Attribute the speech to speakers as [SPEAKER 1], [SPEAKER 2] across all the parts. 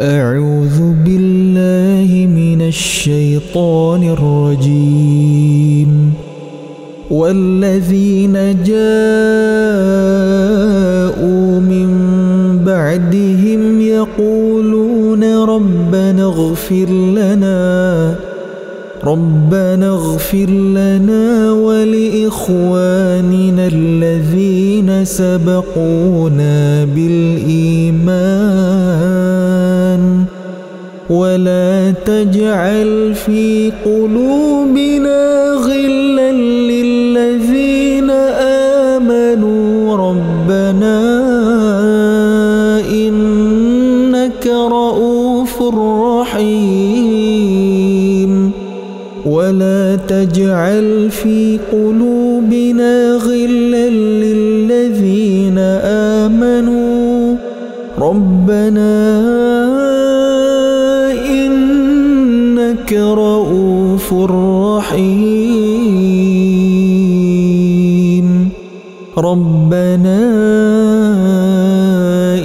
[SPEAKER 1] أعوذ بالله من الشيطان الرجيم والذين جاءوا من بعدهم يقولون ربنا اغفر لنا ربنا اغفر لنا ولإخواننا الذين سبقونا بالإيمان ولا تجعل في قلوبنا غلا للذين آمنوا ربنا إنك رؤوف رحيم ولا تجعل في قلوبنا غلا للذين آمنوا ربنا إنك رؤوف رحيم ربنا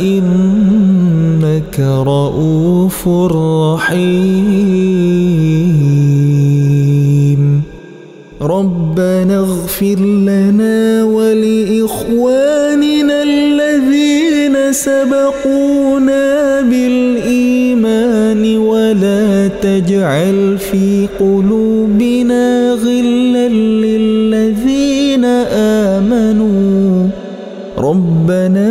[SPEAKER 1] إنك رؤوف رحيم ربنا اغفر لنا ولإخواننا الذين سبقونا تجعل في قلوبنا غلا للذين آمنوا ربنا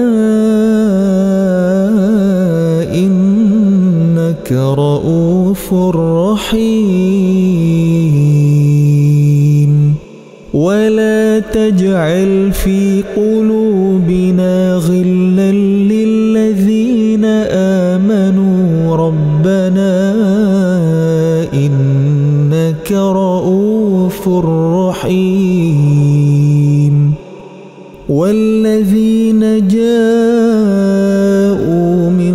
[SPEAKER 1] إنك رؤوف رحيم ولا تجعل في قلوبنا غلا للذين آمنوا آمنوا ربنا إنك رؤوف رحيم والذين جاءوا من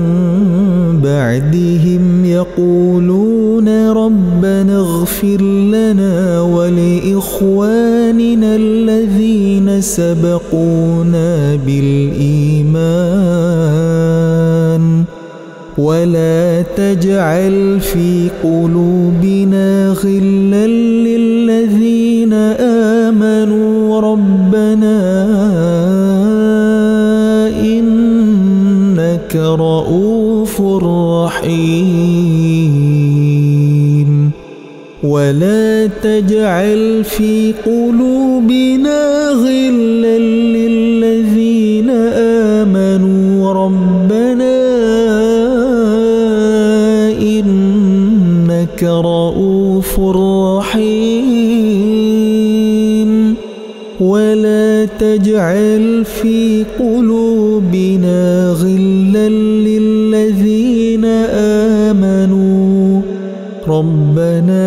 [SPEAKER 1] بعدهم يقولون ربنا اغفر لنا ولإخواننا الذين سبقونا بالإيمان ولا تجعل في قلوبنا غلا للذين آمنوا ربنا إنك رؤوف رحيم ولا تجعل في قلوبنا غلا للذين آمنوا ربنا إنك رؤوف رحيم ولا تجعل في قلوبنا غلا للذين آمنوا ربنا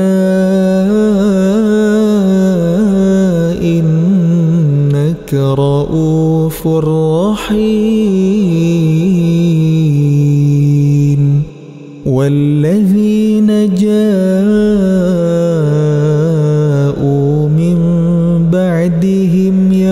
[SPEAKER 1] إنك رؤوف رحيم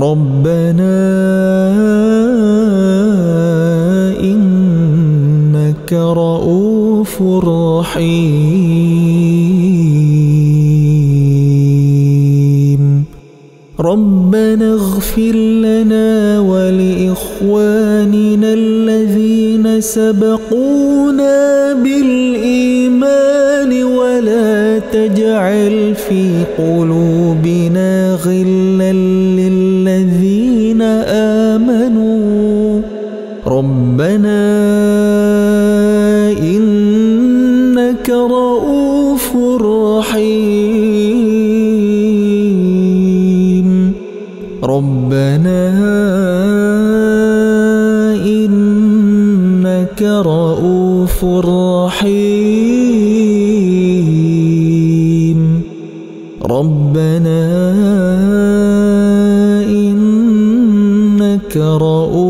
[SPEAKER 1] ربنا إنك رؤوف رحيم ربنا اغفر لنا ولإخواننا الذين سبقونا بالإيمان ولا تجعل في قلوبنا غلا ربنا إنك رؤوف رحيم ربنا إنك رؤوف رحيم ربنا إنك رؤوف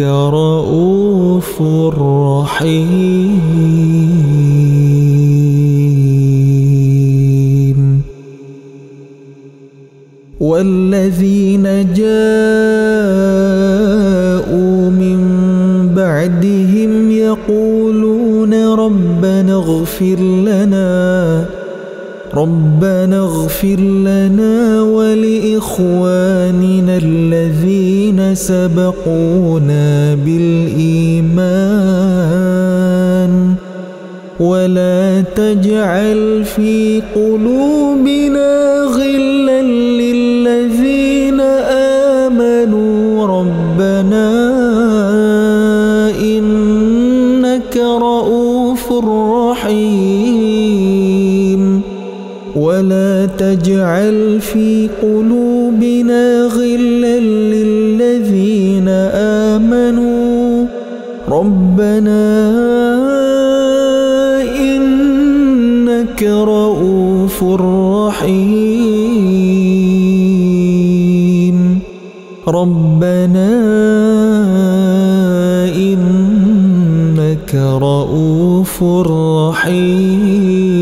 [SPEAKER 1] إنك رؤوف رحيم والذين جاءوا من بعدهم يقولون ربنا اغفر لنا ربنا اغفر لنا ولإخواننا الذين سبقونا بالإيمان ولا تجعل في قلوبنا غلا لله تجعل في قلوبنا غلا للذين آمنوا ربنا إنك رؤوف رحيم ربنا إنك رؤوف رحيم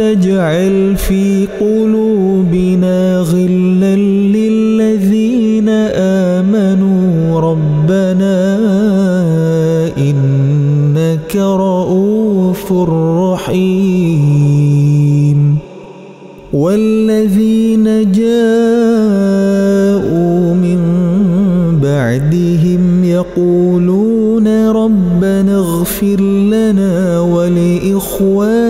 [SPEAKER 1] تجعل في قلوبنا غلا للذين آمنوا ربنا إنك رؤوف رحيم والذين جاءوا
[SPEAKER 2] من بعدهم
[SPEAKER 1] يقولون ربنا اغفر لنا ولإخواننا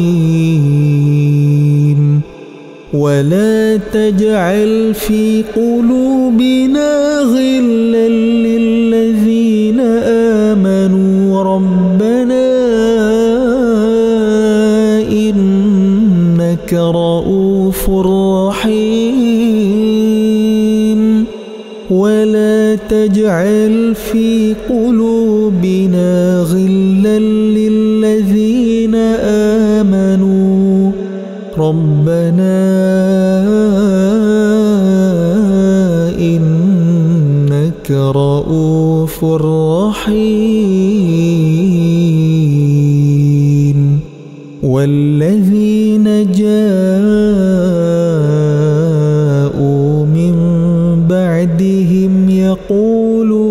[SPEAKER 1] ولا تجعل في قلوبنا غلا للذين آمنوا ربنا إنك رؤوف رحيم ولا تجعل في قلوبنا غلا للذين آمنوا ربنا إنك رؤوف رحيم والذين جاءوا من بعدهم يقولون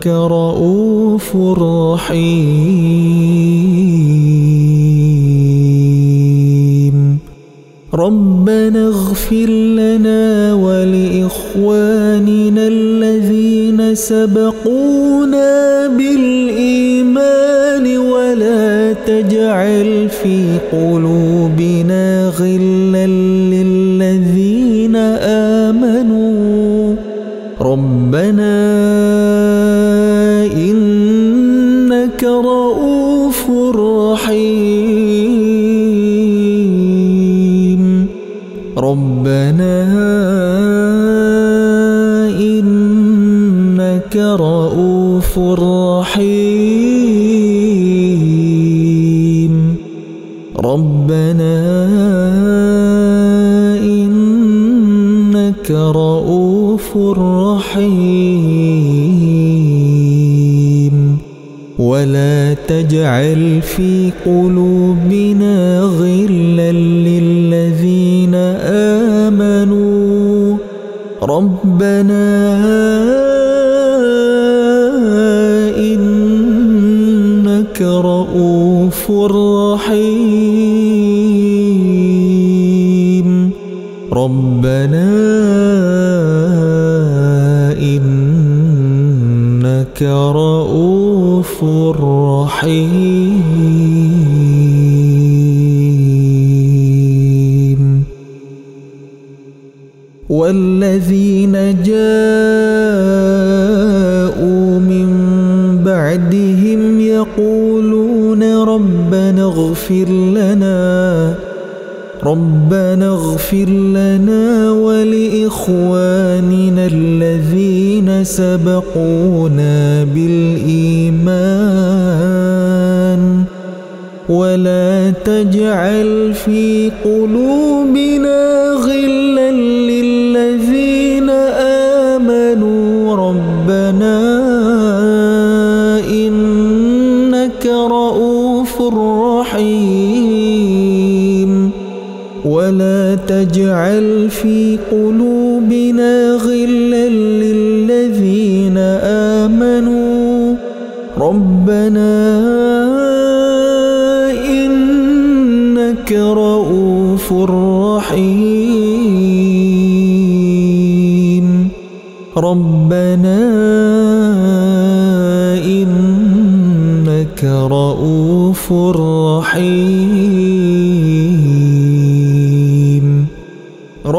[SPEAKER 1] إنك رؤوف رحيم ربنا اغفر لنا ولإخواننا الذين سبقونا بالإيمان ولا تجعل في قلوبنا غلا للذين آمنوا ربنا ربنا إنك رؤوف رحيم ربنا إنك رؤوف رحيم ولا تجعل في قلوبنا غلا ربنا إنك رؤوف رحيم ربنا إنك رؤوف رحيم والذين جاءوا من بعدهم يقولون ربنا اغفر لنا ربنا اغفر لنا ولإخواننا الذين سبقونا بالإيمان ولا تجعل في قلوبنا غلا لله تجعل في قلوبنا غلا للذين آمنوا ربنا إنك رؤوف رحيم ربنا إنك رؤوف رحيم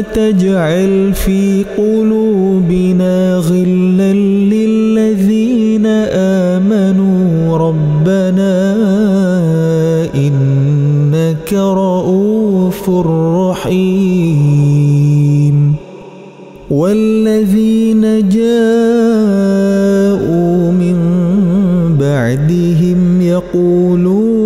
[SPEAKER 1] تجعل في قلوبنا غلا للذين آمنوا ربنا إنك رؤوف رحيم والذين جاءوا من بعدهم يقولون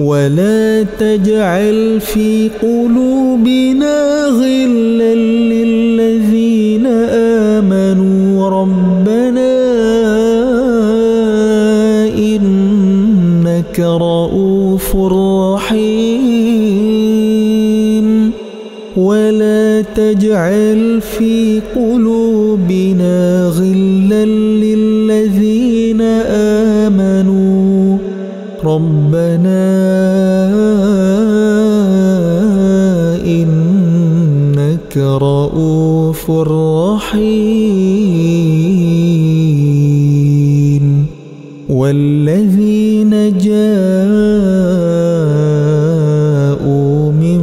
[SPEAKER 1] ولا تجعل في قلوبنا غلا للذين آمنوا ربنا إنك رؤوف رحيم ولا تجعل في قلوبنا غلا للذين آمنوا ربنا إنك رؤوف رحيم والذين جاءوا من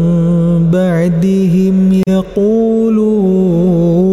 [SPEAKER 1] بعدهم يقولون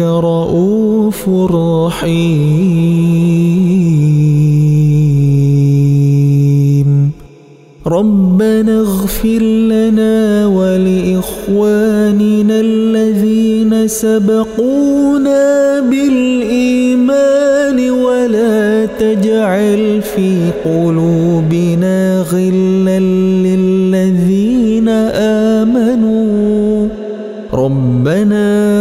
[SPEAKER 1] رؤوف رحيم ربنا اغفر لنا ولإخواننا الذين سبقونا بالإيمان ولا تجعل في قلوبنا غلا للذين آمنوا ربنا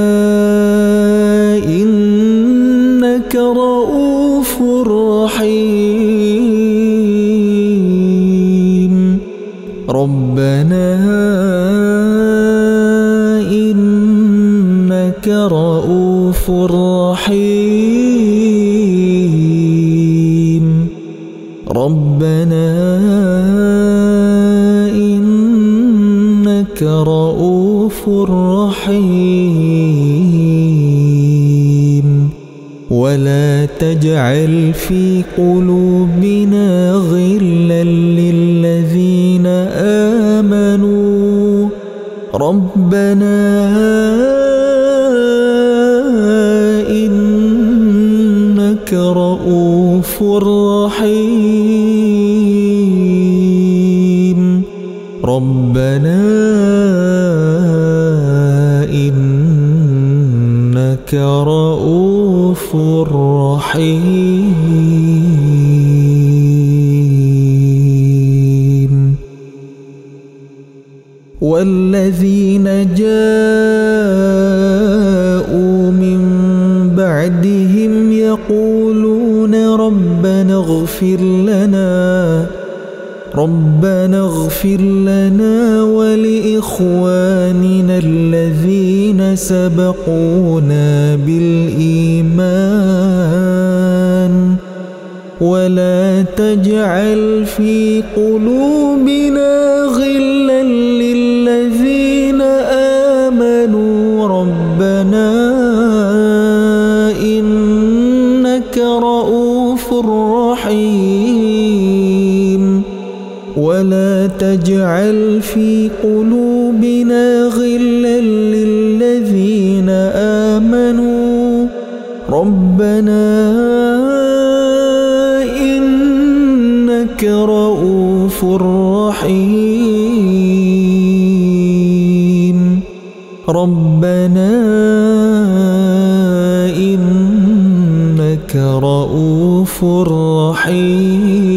[SPEAKER 1] ربنا إنك رؤوف رحيم ربنا إنك رؤوف رحيم ولا تجعل في قلوبنا غلا للذين ربنا إنك رؤوف رحيم ربنا إنك رؤوف رحيم الذين جاءوا من بعدهم يقولون ربنا اغفر لنا ربنا اغفر لنا ولإخواننا الذين سبقونا بالإيمان ولا تجعل في قلوبنا تجعل في قلوبنا غلا للذين آمنوا ربنا إنك رؤوف رحيم ربنا إنك رؤوف رحيم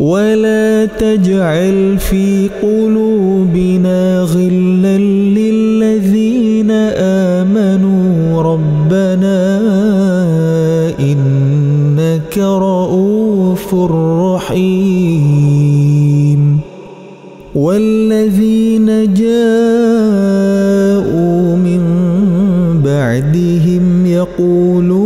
[SPEAKER 1] ولا تجعل في قلوبنا غلا للذين آمنوا ربنا إنك رؤوف رحيم والذين جاءوا من بعدهم يقولون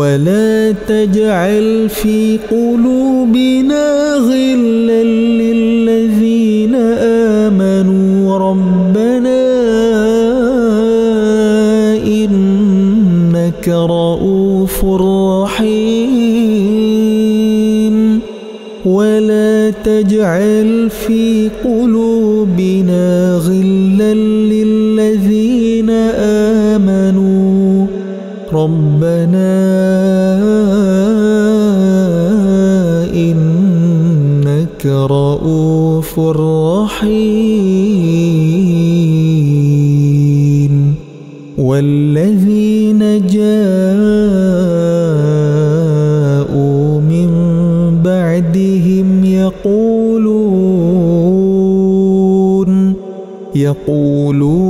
[SPEAKER 1] ولا تجعل في قلوبنا غلا للذين آمنوا ربنا إنك رؤوف رحيم ولا تجعل في قلوبنا غلا للذين آمنوا ربنا إنك رؤوف رحيم والذين جاءوا من بعدهم يقولون يقولون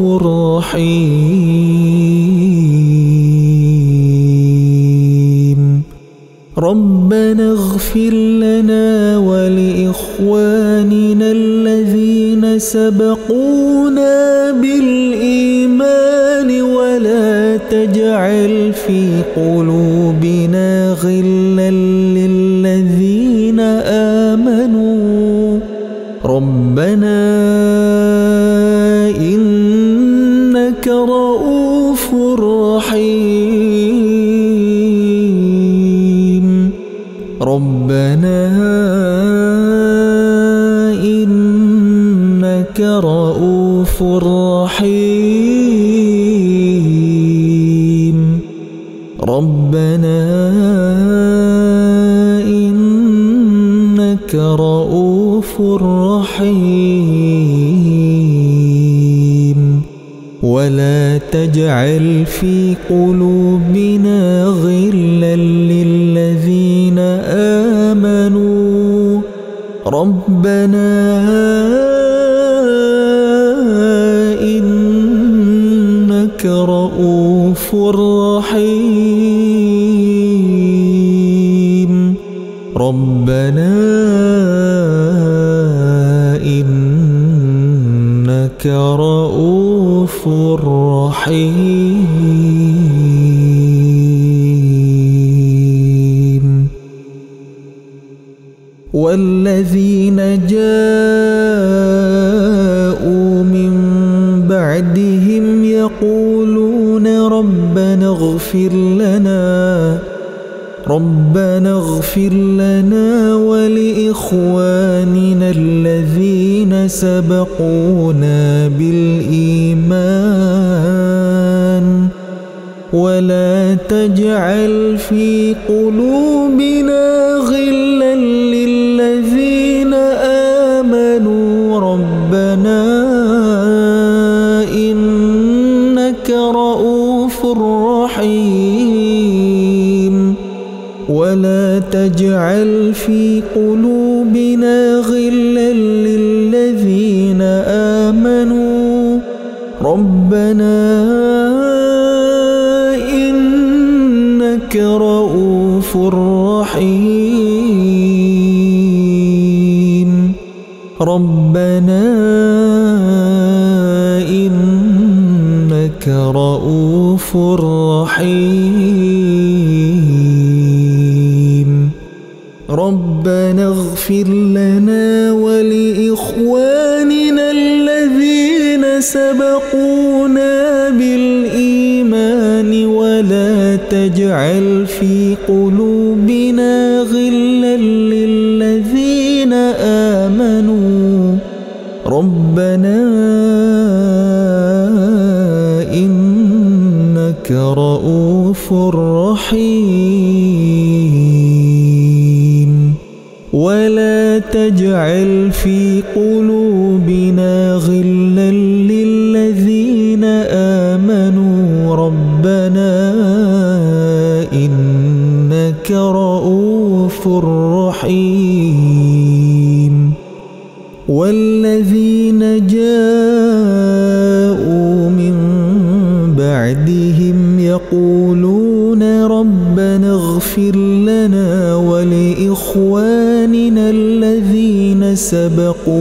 [SPEAKER 1] رحيم ربنا اغفر لنا ولإخواننا الذين سبقونا بالإيمان ولا تجعل في قلوبنا غلا للذين آمنوا ربنا إنك رؤوف رحيم ربنا إنك رؤوف رحيم ولا
[SPEAKER 2] تجعل في قلوبنا غلا للذين
[SPEAKER 1] آمنوا ربنا الغفور الرحيم اغفر لنا ولإخواننا الذين سبقونا سبقوا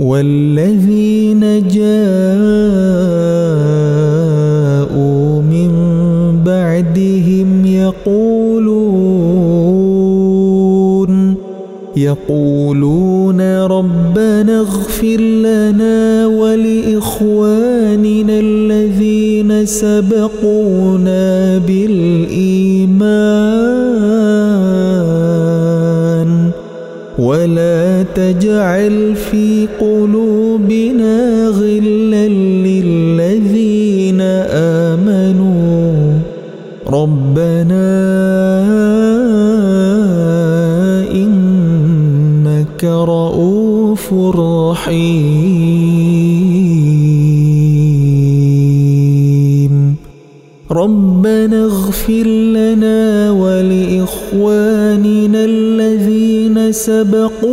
[SPEAKER 1] والذين جاءوا من بعدهم يقولون يقولون ربنا اغفر لنا ولإخواننا الذين سبقونا سبقوا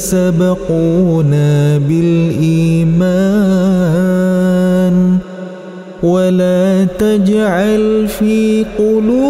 [SPEAKER 1] سبقونا بالإيمان ولا تجعل في قلوبنا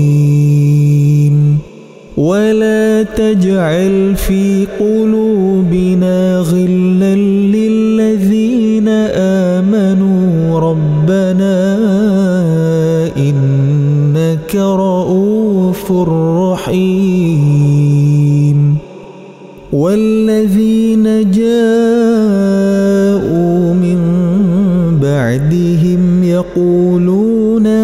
[SPEAKER 1] تجعل في قلوبنا غلا للذين آمنوا ربنا إنك رؤوف رحيم والذين جاءوا من بعدهم يقولون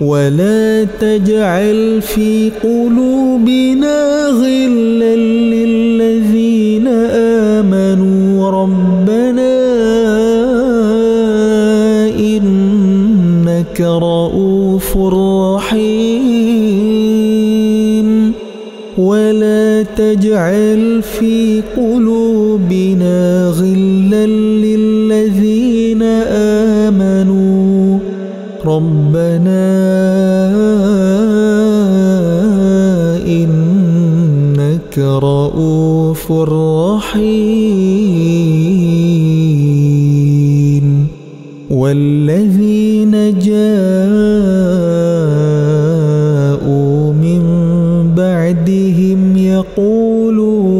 [SPEAKER 1] ولا تجعل في قلوبنا غلا للذين آمنوا ربنا إنك رؤوف رحيم ولا تجعل في قلوبنا غلا للذين آمنوا ربنا إنك رؤوف رحيم والذين جاءوا من بعدهم يقولون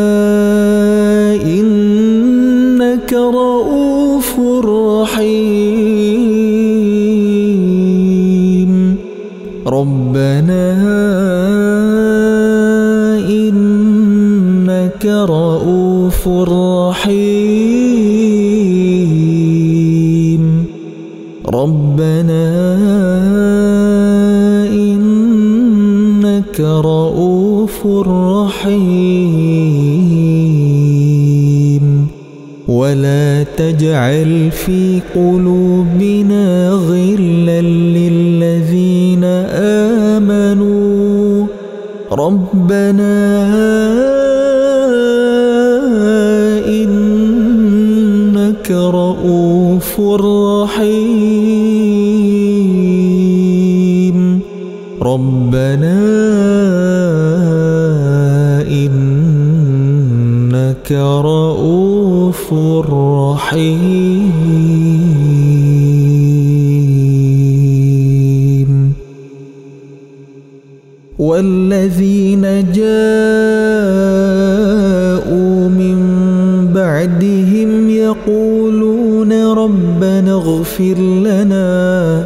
[SPEAKER 1] ربنا إنك رؤوف رحيم ربنا إنك رؤوف رحيم ولا تجعل في قلوبنا غلا للذين آمنوا آمنوا ربنا إنك رؤوف رحيم ربنا إنك رؤوف رحيم والذين جاءوا من بعدهم يقولون ربنا اغفر لنا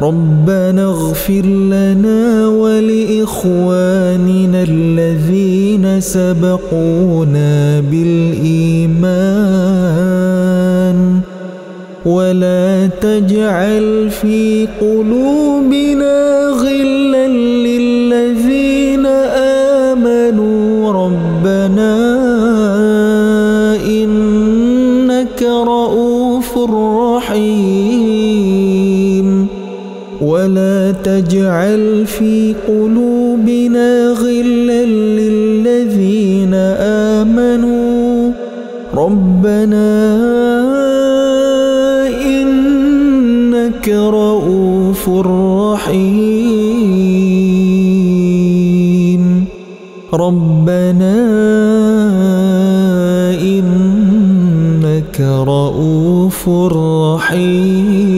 [SPEAKER 1] ربنا اغفر لنا ولإخواننا الذين سبقونا بالإيمان ولا تجعل في قلوبنا تجعل في قلوبنا غلا للذين آمنوا ربنا إنك رؤوف رحيم ربنا إنك رؤوف رحيم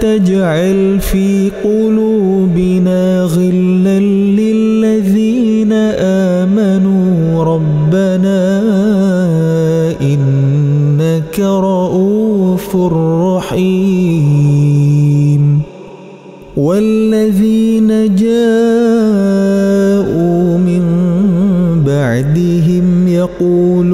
[SPEAKER 1] تجعل في قلوبنا غلا للذين آمنوا ربنا إنك رؤوف رحيم والذين جاءوا من بعدهم يقولون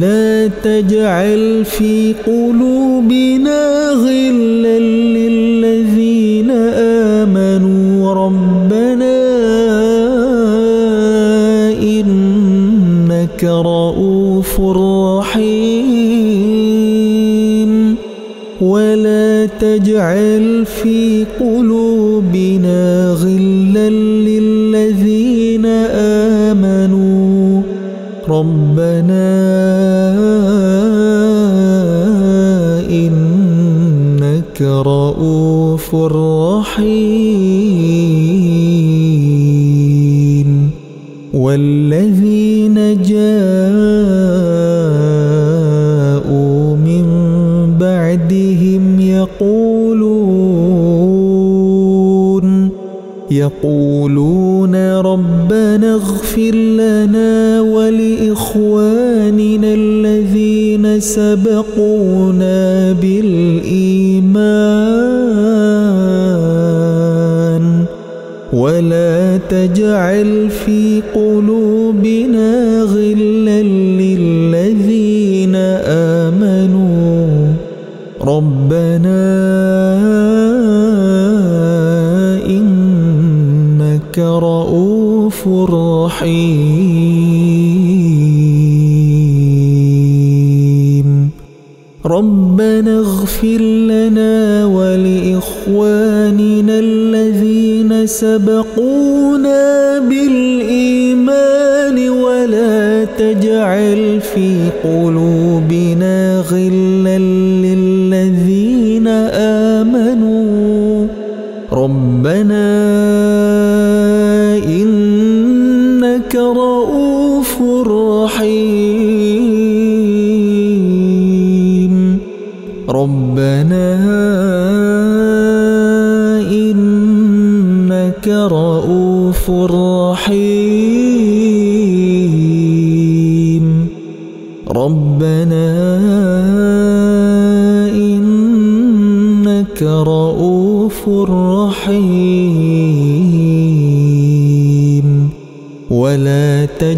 [SPEAKER 1] ولا تجعل في قلوبنا غلا للذين آمنوا ربنا إنك رؤوف رحيم ولا تجعل في قلوبنا غلا للذين آمنوا ربنا إنك رؤوف رحيم سبقونا بالإيمان ولا تجعل C'est bon.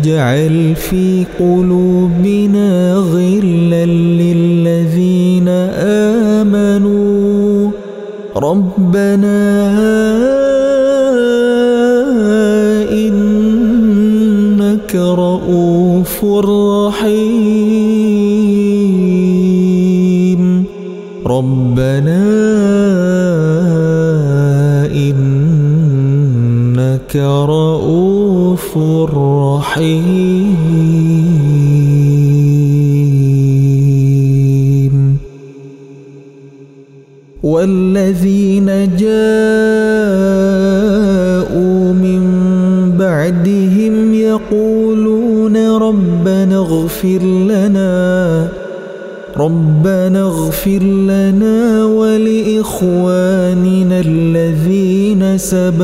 [SPEAKER 1] واجعل في سبا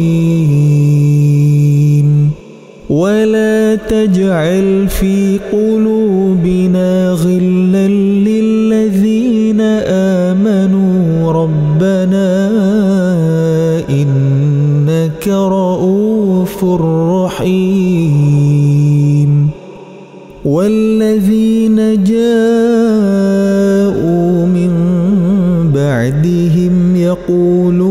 [SPEAKER 1] ولا تجعل في قلوبنا غلا للذين آمنوا ربنا إنك رؤوف رحيم والذين جاءوا من بعدهم يقولون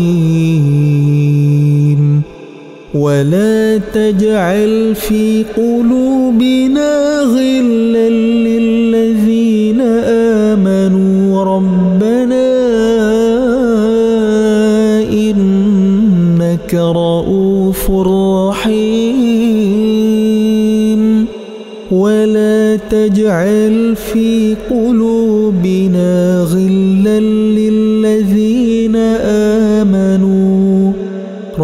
[SPEAKER 1] ولا تجعل في قلوبنا غلا للذين آمنوا ربنا إنك رؤوف رحيم ولا تجعل في قلوبنا غلا للذين آمنوا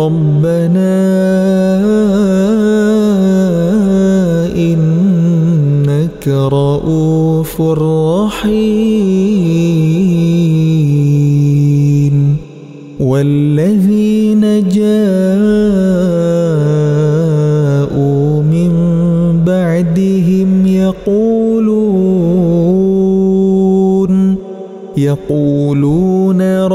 [SPEAKER 1] ربنا إنك رؤوف رحيم والذين جاءوا من بعدهم يقولون يقولون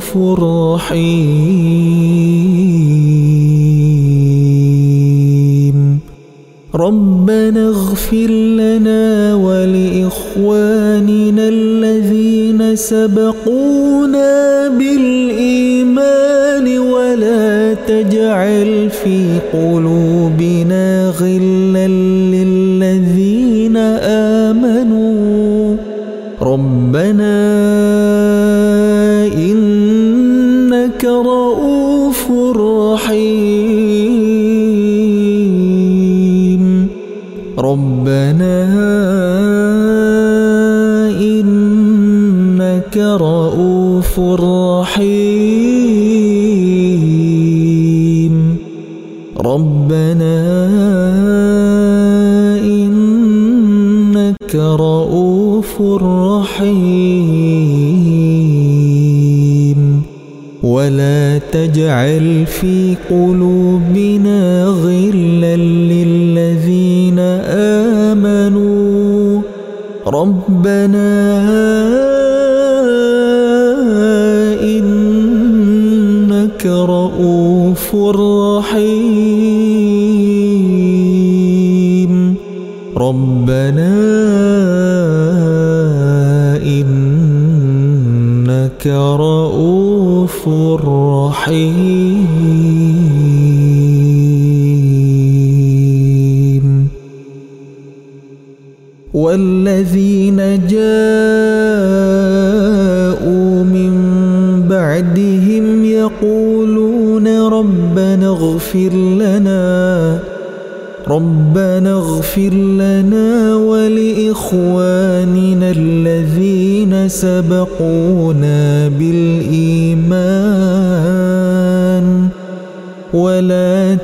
[SPEAKER 1] رؤوف رحيم ربنا اغفر لنا ولإخواننا الذين سبقونا بالإيمان ولا تجعل في قلوبنا غلا للذين آمنوا ربنا ربنا إنك رؤوف رحيم ربنا إنك رؤوف رحيم ولا تجعل في قلوبنا غلا للذين آمنوا ربنا إنك رؤوف رحيم ربنا إنك رؤوف رؤوف رحيم والذين جاءوا من بعدهم يقولون ربنا اغفر لنا ربنا اغفر لنا ولإخواننا الذين سبقونا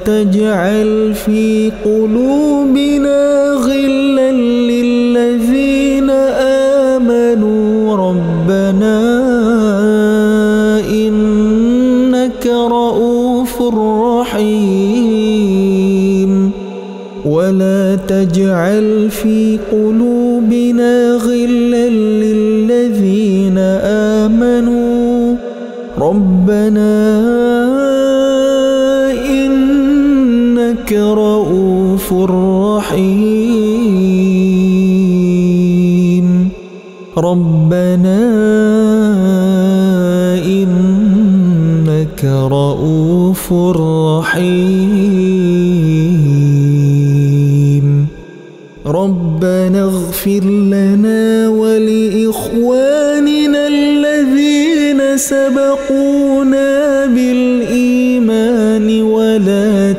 [SPEAKER 1] تجعل في قلوبنا غلا للذين آمنوا ربنا إنك رؤوف رحيم ولا تجعل في قلوبنا إنك رؤوف رحيم ربنا إنك رؤوف رحيم ربنا اغفر لنا ولإخواننا الذين سبقوا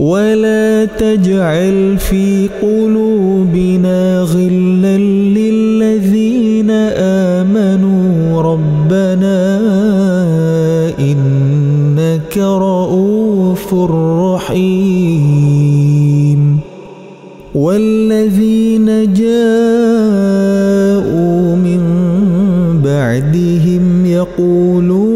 [SPEAKER 1] ولا تجعل في قلوبنا غلا للذين آمنوا ربنا إنك رؤوف رحيم والذين جاءوا من
[SPEAKER 2] بعدهم
[SPEAKER 1] يقولون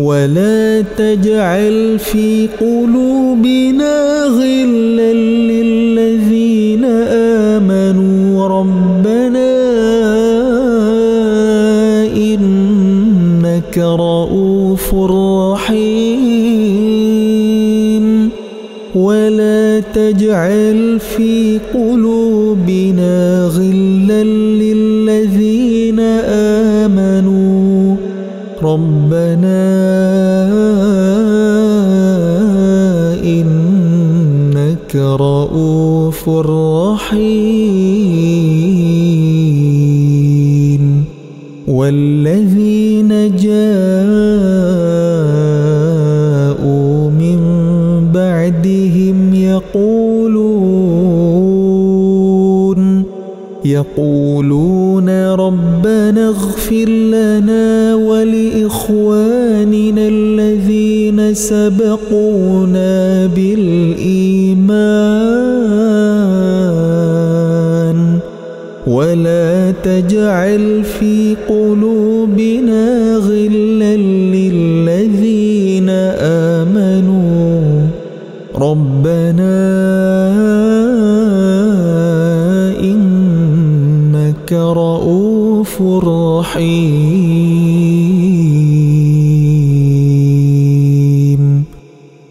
[SPEAKER 1] ولا تجعل في قلوبنا غلا للذين آمنوا ربنا إنك رؤوف رحيم ولا تجعل في قلوبنا غلا للذين آمنوا ربنا إنك رؤوف رحيم والذين جاءوا من بعدهم يقولون يقولون سبقونا بالإيمان ولا تجعل في قلوبنا غلا للذين آمنوا ربنا إنك رؤوف رحيم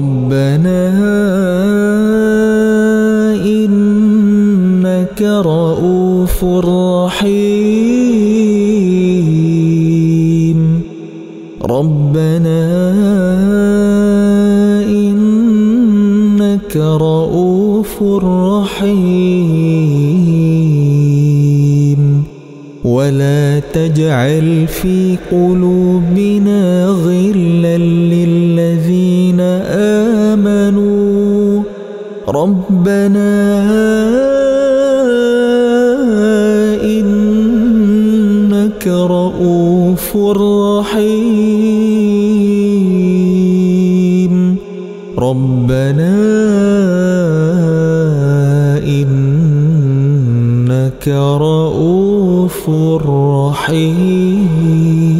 [SPEAKER 1] ربنا إنك رؤوف رحيم ربنا إنك رؤوف رحيم ولا تجعل في قلوبنا غلا لله ربنا إنك رؤوف رحيم ربنا إنك رؤوف رحيم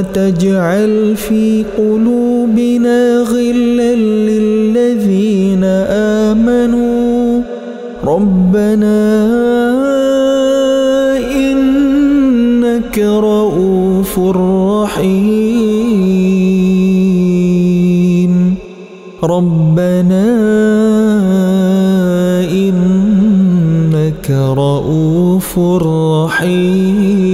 [SPEAKER 1] تجعل في قلوبنا غلا للذين آمنوا ربنا إنك رؤوف رحيم ربنا إنك رؤوف رحيم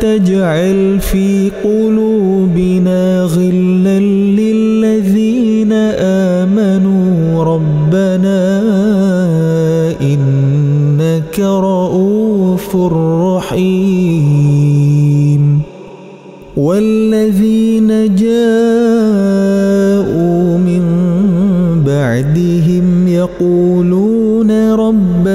[SPEAKER 1] تجعل في قلوبنا غلا للذين آمنوا ربنا إنك رؤوف رحيم والذين جاءوا من بعدهم يقولون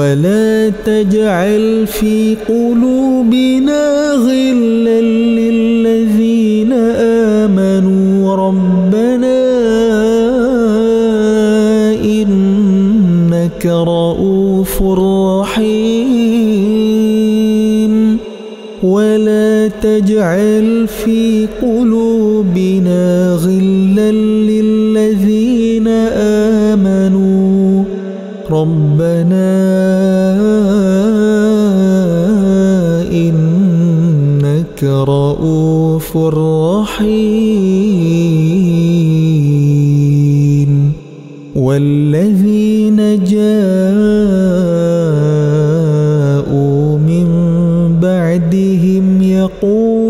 [SPEAKER 1] ولا تجعل في قلوبنا غلا للذين آمنوا ربنا إنك رؤوف رحيم ولا تجعل في قلوبنا غلا للذين آمنوا ربنا إنك رؤوف رحيم والذين جاءوا من بعدهم يقول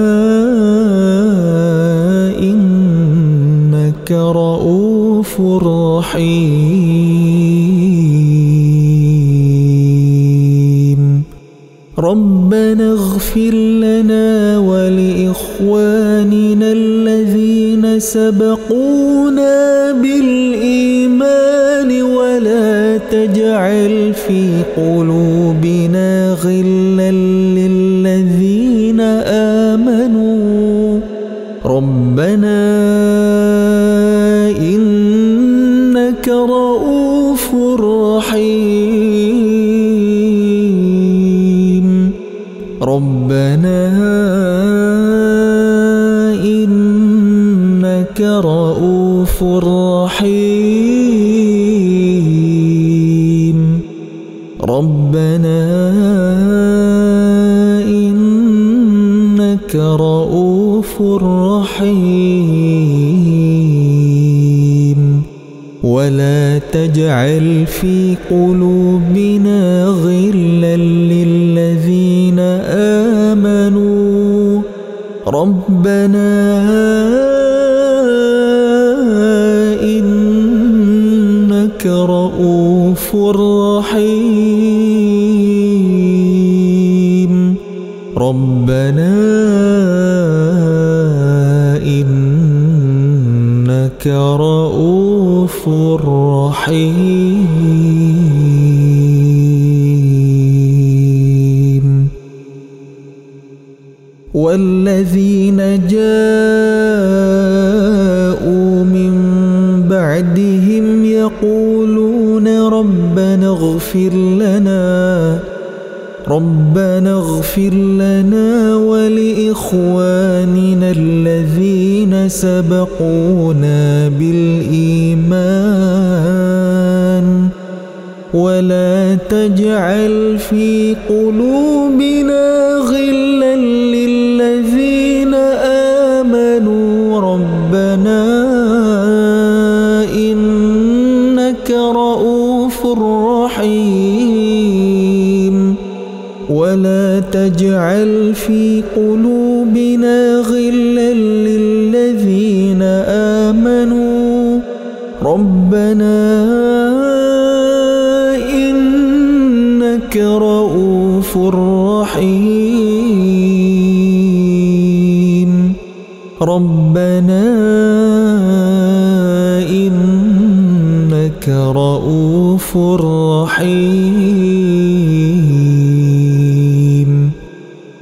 [SPEAKER 1] رؤوف رحيم ربنا اغفر لنا ولإخواننا الذين سبقونا بالإيمان ولا تجعل في قلوبنا غلا ربنا إنك رؤوف رحيم ربنا إنك رؤوف رحيم ولا تجعل في قلوبنا غلا للذين ربنا إنك رؤوف رحيم ربنا إنك رؤوف رحيم والذين جاءوا من بعدهم يقولون ربنا اغفر لنا ربنا اغفر لنا ولإخواننا الذين سبقونا بالإيمان ولا تجعل في قلوبنا تجعل في قلوبنا غلا للذين آمنوا ربنا إنك رؤوف رحيم ربنا إنك رؤوف رحيم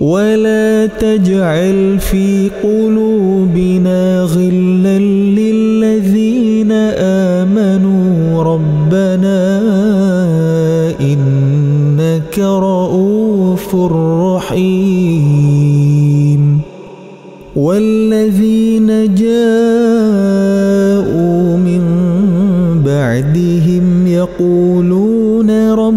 [SPEAKER 1] ولا تجعل في قلوبنا غلا للذين آمنوا ربنا إنك رؤوف رحيم والذين جاءوا من بعدهم يقولون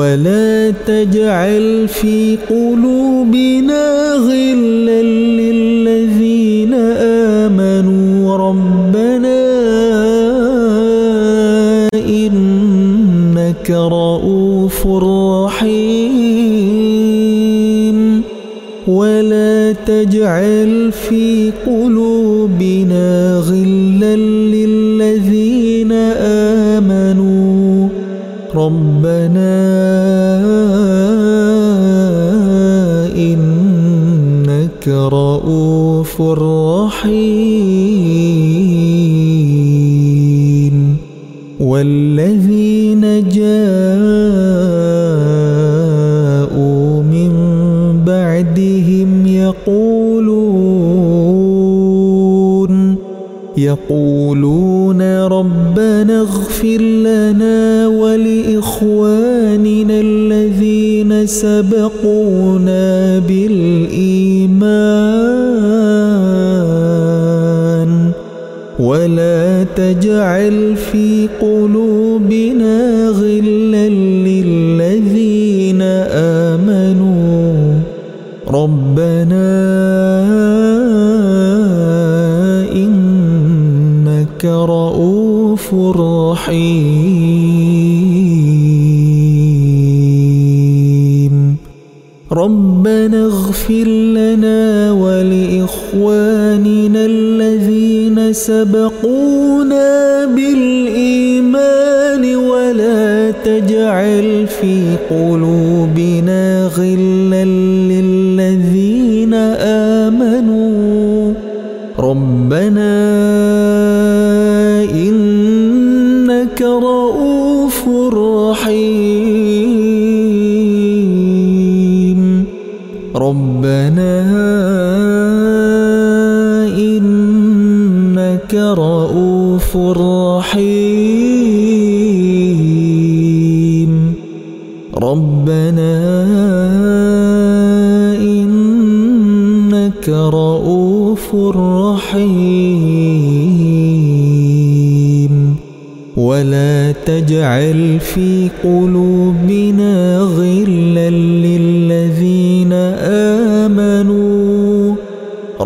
[SPEAKER 1] ولا تجعل في قلوبنا غلا للذين آمنوا ربنا إنك رؤوف رحيم ولا تجعل في قلوبنا الرحيم والذين جاءوا من بعدهم يقولون يقولون ربنا اغفر لنا ولإخواننا الذين سبقوا سبق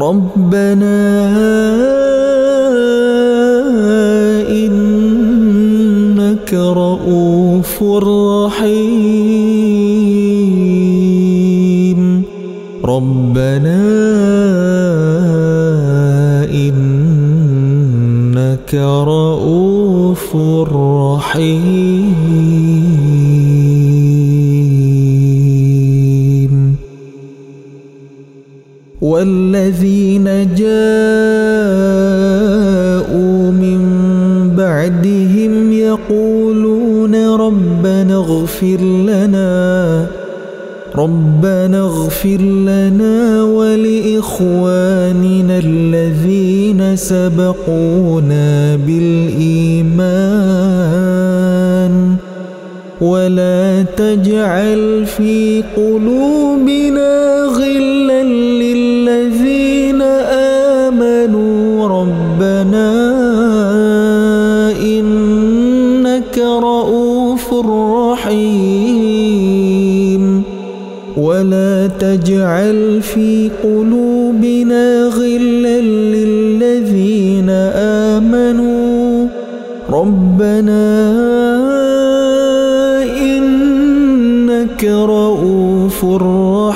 [SPEAKER 1] ربنا إنك رؤوف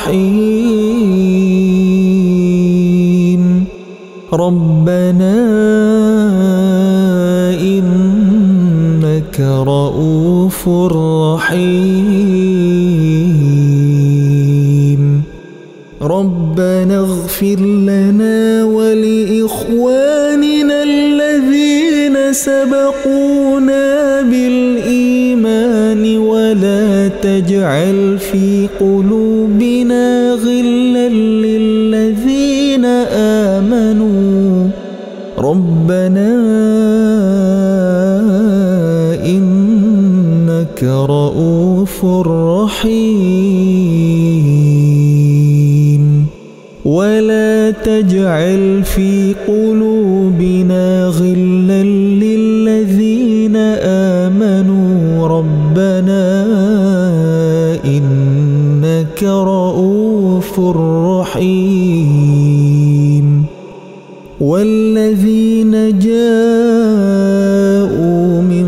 [SPEAKER 1] رحيم ربنا إنك رؤوف رحيم ربنا اغفر لنا ولإخواننا تجعل في قلوبنا غلا للذين آمنوا ربنا إنك رؤوف رحيم ولا تجعل في قلوبنا غلا للذين آمنوا ربنا إنك رؤوف رحيم والذين جاءوا من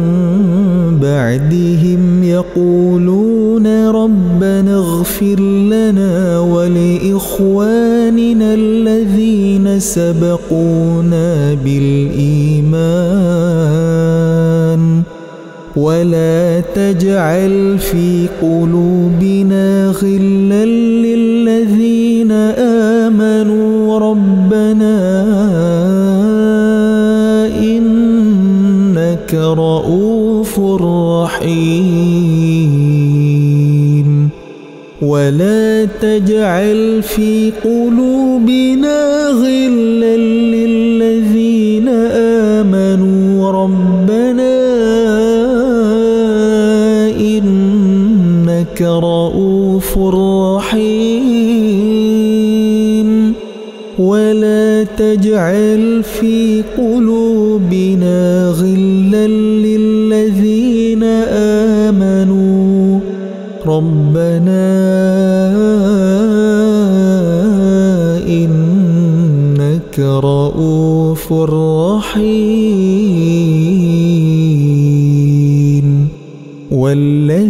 [SPEAKER 1] بعدهم يقولون ربنا اغفر لنا ولإخواننا الذين سبقونا بالإيمان ولا تجعل في قلوبنا غلا للذين آمنوا ربنا إنك رؤوف رحيم ولا تجعل في قلوبنا غلا للذين آمنوا ربنا إنك رؤوف رحيم ولا تجعل في قلوبنا غلا للذين آمنوا ربنا إنك رؤوف رحيم والذي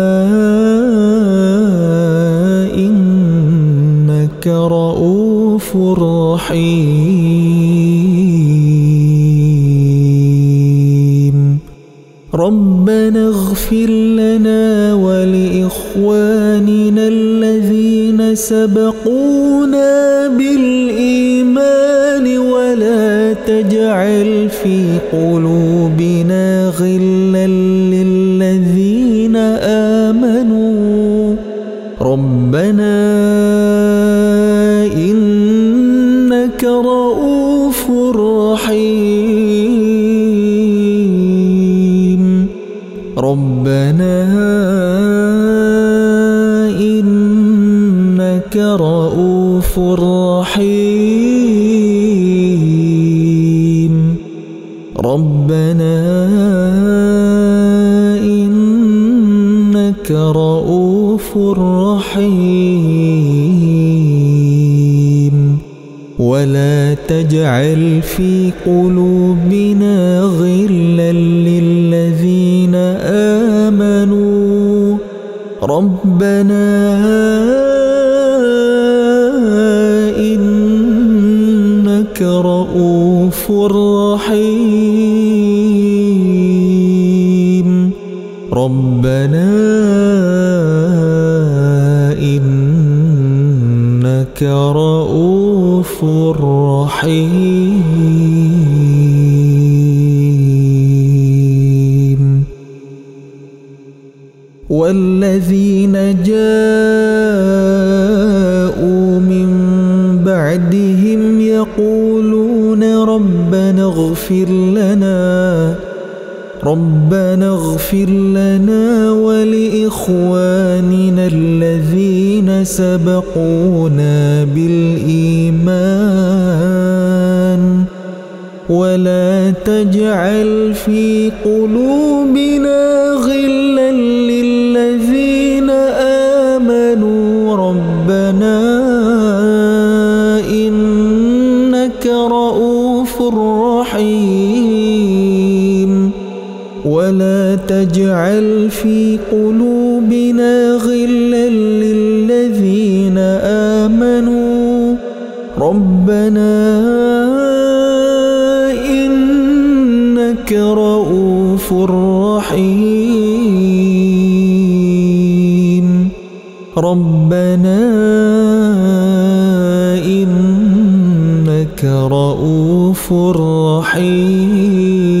[SPEAKER 1] رحيم ربنا اغفر لنا ولإخواننا الذين سبقونا بالإيمان ولا تجعل في قلوبنا غلا ربنا إنك رؤوف رحيم ربنا إنك رؤوف رحيم ولا تجعل في قلوبنا غلا ربنا إنك رؤوف رحيم ربنا إنك رؤوف رحيم اغفر لنا ربنا اغفر لنا ولإخواننا الذين سبقونا بالإيمان ولا تجعل في قلوبنا تجعل في قلوبنا غلا للذين آمنوا ربنا إنك رؤوف رحيم ربنا إنك رؤوف رحيم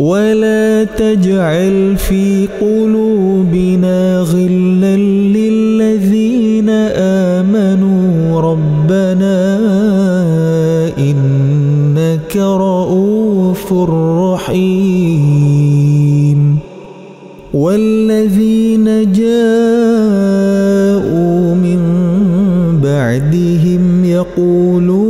[SPEAKER 1] ولا تجعل في قلوبنا غلا للذين آمنوا ربنا إنك رؤوف رحيم والذين جاءوا من
[SPEAKER 2] بعدهم
[SPEAKER 1] يقولون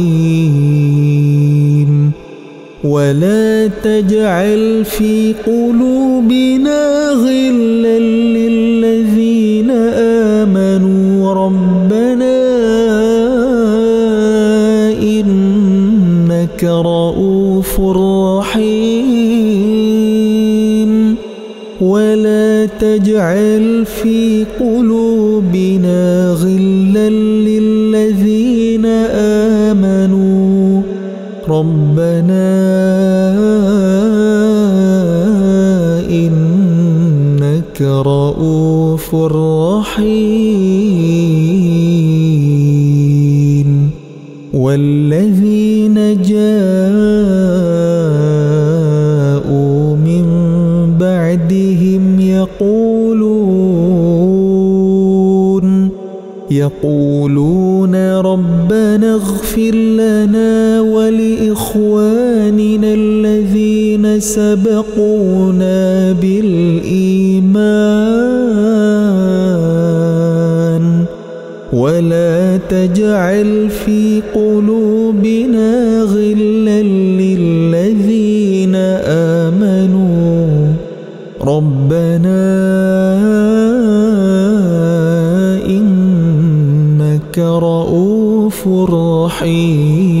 [SPEAKER 1] ولا تجعل في قلوبنا غلا للذين آمنوا ربنا إنك رؤوف رحيم ولا تجعل في قلوبنا غلا ربنا إنك رؤوف رحيم والذين جاءوا من بعدهم يقولون يقولون ربنا اغفر لنا لإخواننا الذين سبقونا بالإيمان ولا تجعل في قلوبنا غلا للذين آمنوا ربنا إنك رؤوف رحيم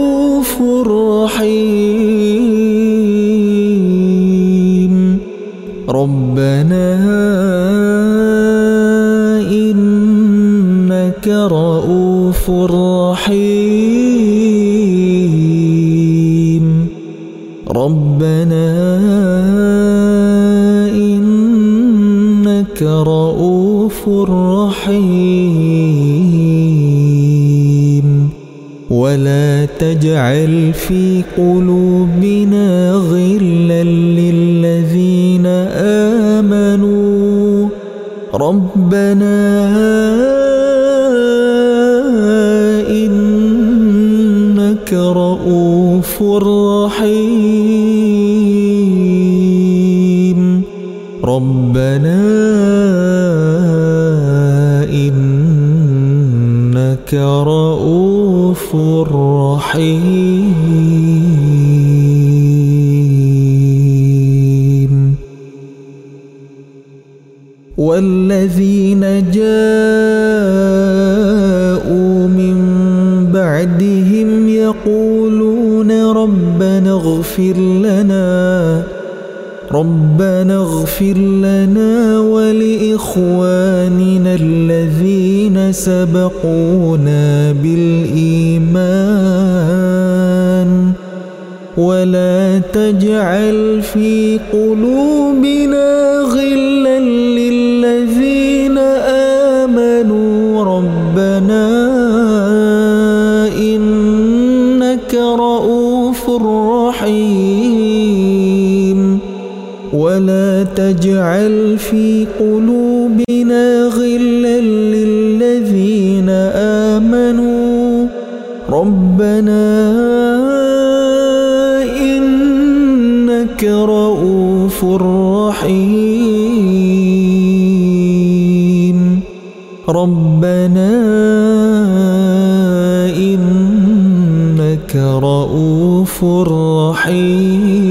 [SPEAKER 1] ربنا إنك رؤوف رحيم ربنا إنك رؤوف رحيم ولا تجعل في قلوبنا غلا لله ربنا إنك رؤوف رحيم ربنا إنك رؤوف رحيم والذين جاءوا من بعدهم يقولون ربنا اغفر لنا ربنا اغفر لنا ولإخواننا الذين سبقونا بالإيمان ولا تجعل في قلوبنا تجعل في قلوبنا غلا للذين آمنوا ربنا إنك رؤوف رحيم ربنا إنك رؤوف رحيم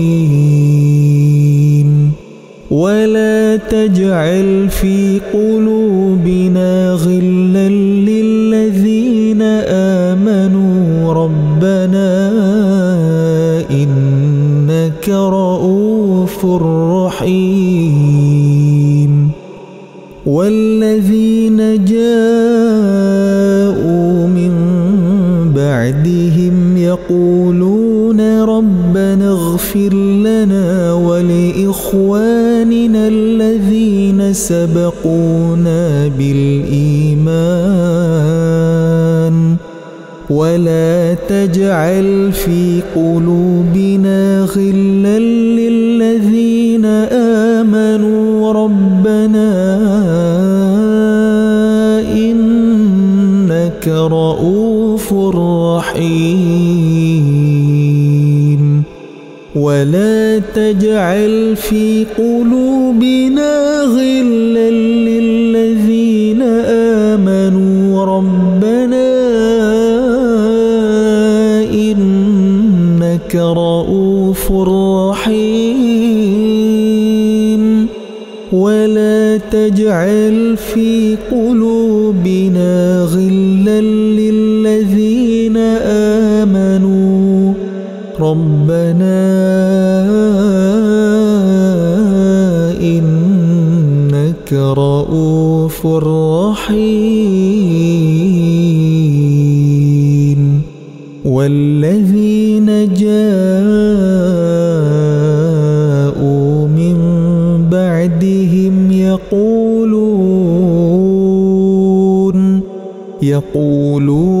[SPEAKER 1] ولا تجعل في قلوبنا غلا للذين آمنوا ربنا إنك رؤوف رحيم والذين جاءوا من بعدهم يقولون ربنا اغفر لنا إخواننا الذين سبقونا بالإيمان ولا تجعل في قلوبنا غلا للذين آمنوا ربنا إنك رؤوف رحيم ولا تجعل في قلوبنا غلا للذين آمنوا ربنا إنك رؤوف رحيم ولا تجعل في قلوبنا غلا للذين آمنوا ربنا إنك رؤوف رحيم والذين جاءوا من بعدهم يقولون يقولون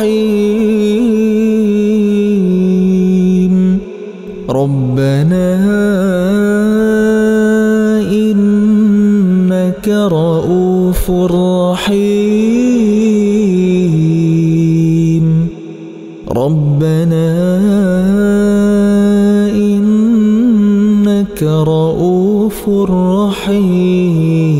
[SPEAKER 1] الرحيم
[SPEAKER 2] ربنا
[SPEAKER 1] إنك رؤوف رحيم ربنا إنك رؤوف رحيم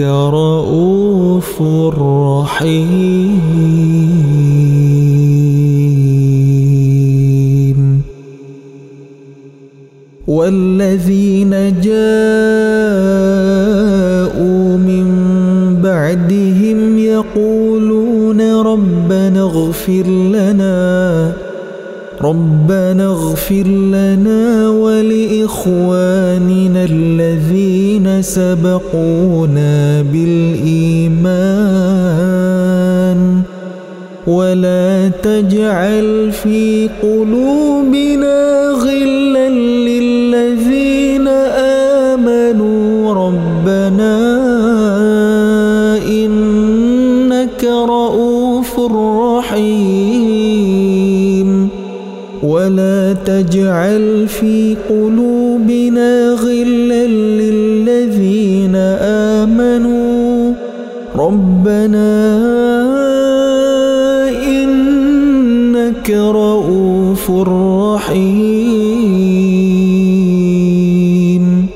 [SPEAKER 1] إنك رؤوف رحيم والذين جاءوا من بعدهم يقولون ربنا اغفر لنا ربنا اغفر لنا ولإخواننا الذين سبقونا بالإيمان ولا تجعل في قلوبنا تجعل في قلوبنا غلا للذين آمنوا ربنا إنك رؤوف رحيم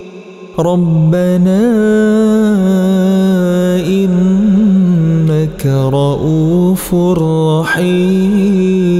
[SPEAKER 1] ربنا إنك رؤوف رحيم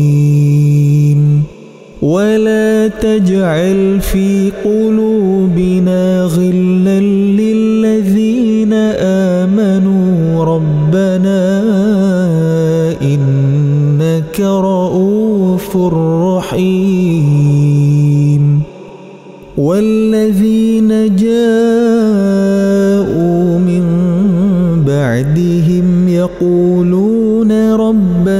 [SPEAKER 1] تجعل في قلوبنا غلا للذين آمنوا ربنا إنك رؤوف رحيم والذين جاءوا من بعدهم يقولون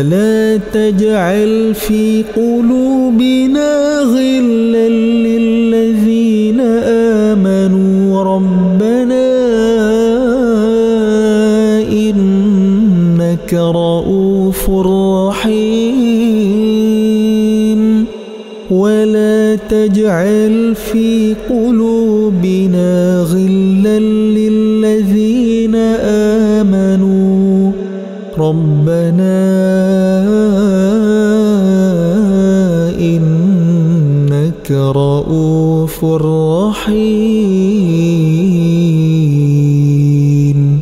[SPEAKER 1] ولا تجعل في قلوبنا غلا للذين آمنوا ربنا إنك رؤوف رحيم ولا تجعل في قلوبنا غلا للذين آمنوا ربنا رؤوف رحيم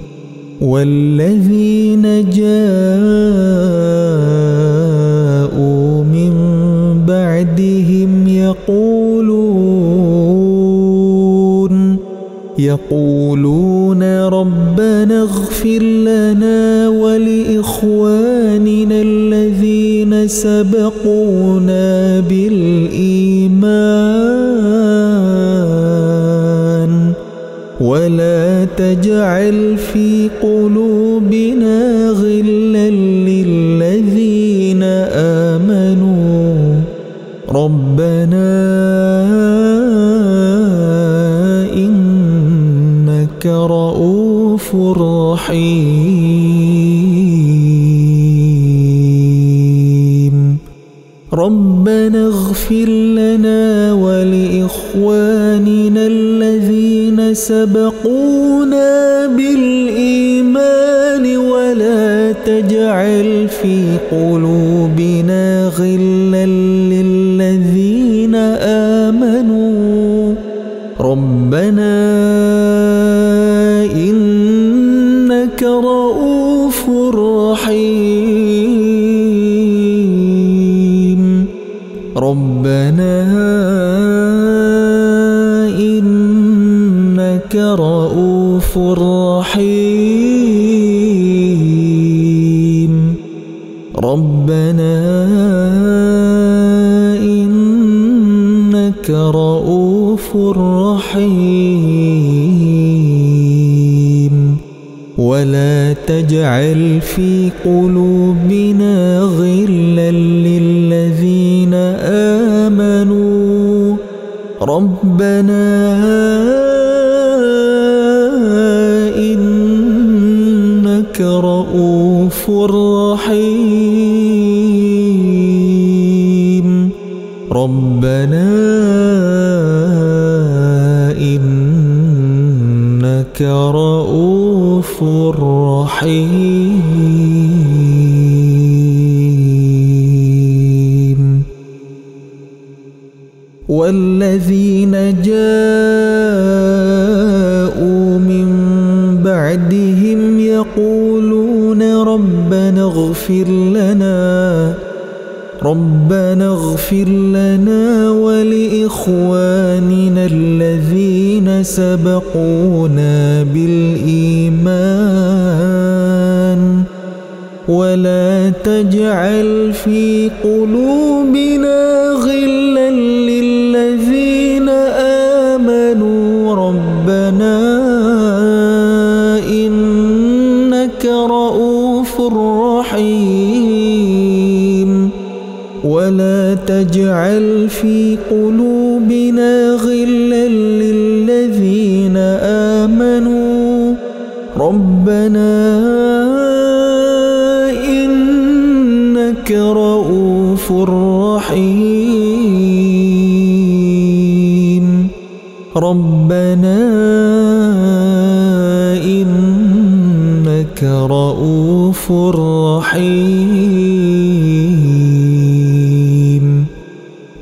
[SPEAKER 1] والذين جاءوا من بعدهم يقولون يقولون ربنا اغفر لنا ولإخواننا الذين سبقونا بالإيمان ولا تجعل في قلوبنا غلا للذين آمنوا ربنا إنك رؤوف رحيم ربنا اغفر لنا ولإخواننا سبقونا بالإيمان ولا تجعل في قلوبنا غلا للذين آمنوا ربنا إنك رؤوف رحيم ربنا غفور ربنا إنك رؤوف رحيم ولا تجعل في قلوبنا غلا للذين آمنوا ربنا إنك رؤوف رحيم ربنا إنك رؤوف رحيم يقولون ربنا اغفر لنا ربنا اغفر لنا ولإخواننا الذين سبقونا بالإيمان ولا تجعل في قلوبنا تجعل في قلوبنا غلا للذين آمنوا ربنا إنك رؤوف رحيم ربنا إنك رؤوف رحيم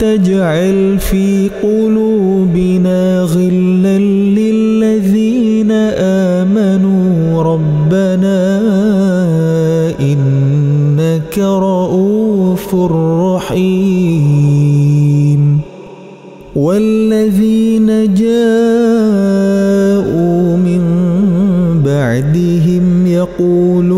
[SPEAKER 1] تجعل في قلوبنا غلا للذين آمنوا ربنا إنك رؤوف رحيم والذين جاءوا من
[SPEAKER 2] بعدهم
[SPEAKER 1] يقولون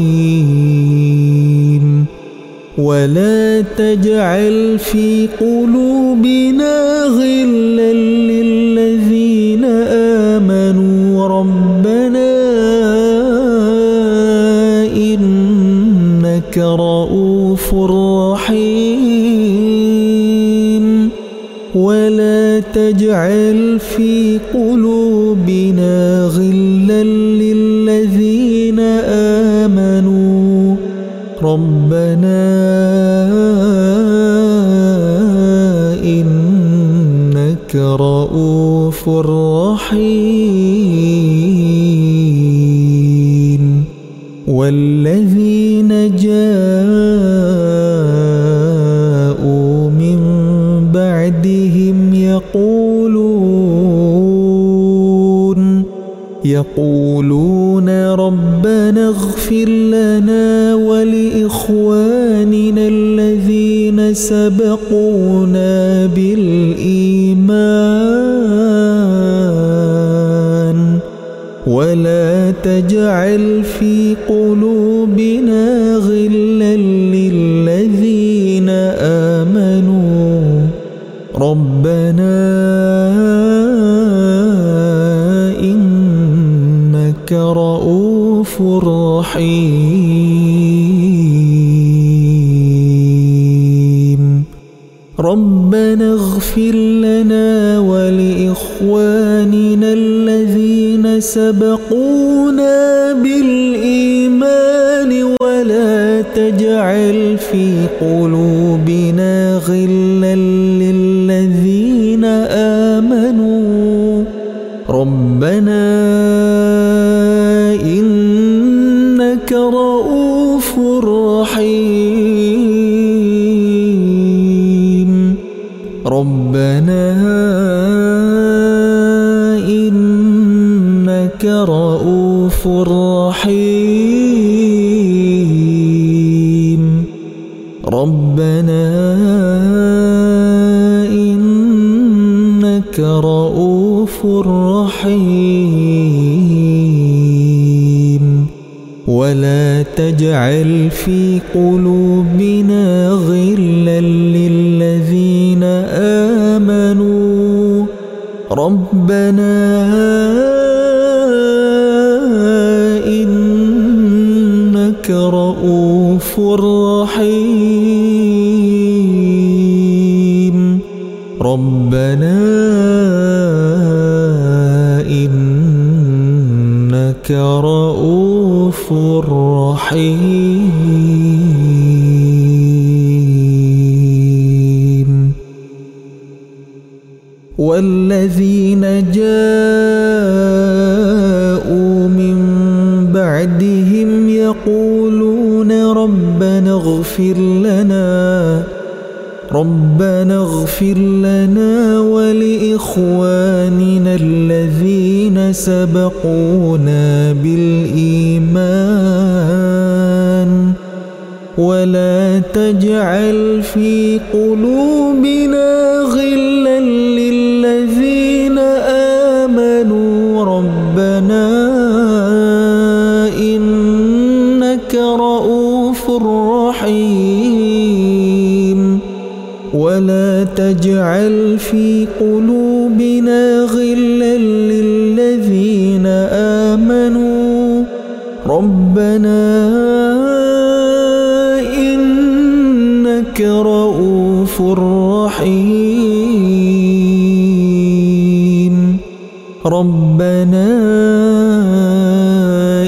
[SPEAKER 1] ولا تجعل في قلوبنا غلا للذين آمنوا ربنا إنك رؤوف رحيم ولا تجعل في قلوبنا غلا للذين آمنوا ربنا إنك رؤوف رحيم والذين جاءوا من بعدهم يقولون يقولون ربنا اغفر لنا ولإخواننا الذين سبقونا بالإيمان ولا تجعل في قلوبنا غلا للذين آمنوا ربنا رحيم ربنا اغفر لنا ولإخواننا الذين سبقونا بالإيمان ولا تجعل في قلوبنا غلا ربنا إنك رؤوف رحيم ربنا إنك رؤوف رحيم ولا تجعل في قلوبنا سبقونا بالإيمان ولا تجعل في قلوبنا غلا للذين آمنوا ربنا إنك رؤوف رحيم ولا تجعل في قلوبنا رؤوف رحيم ربنا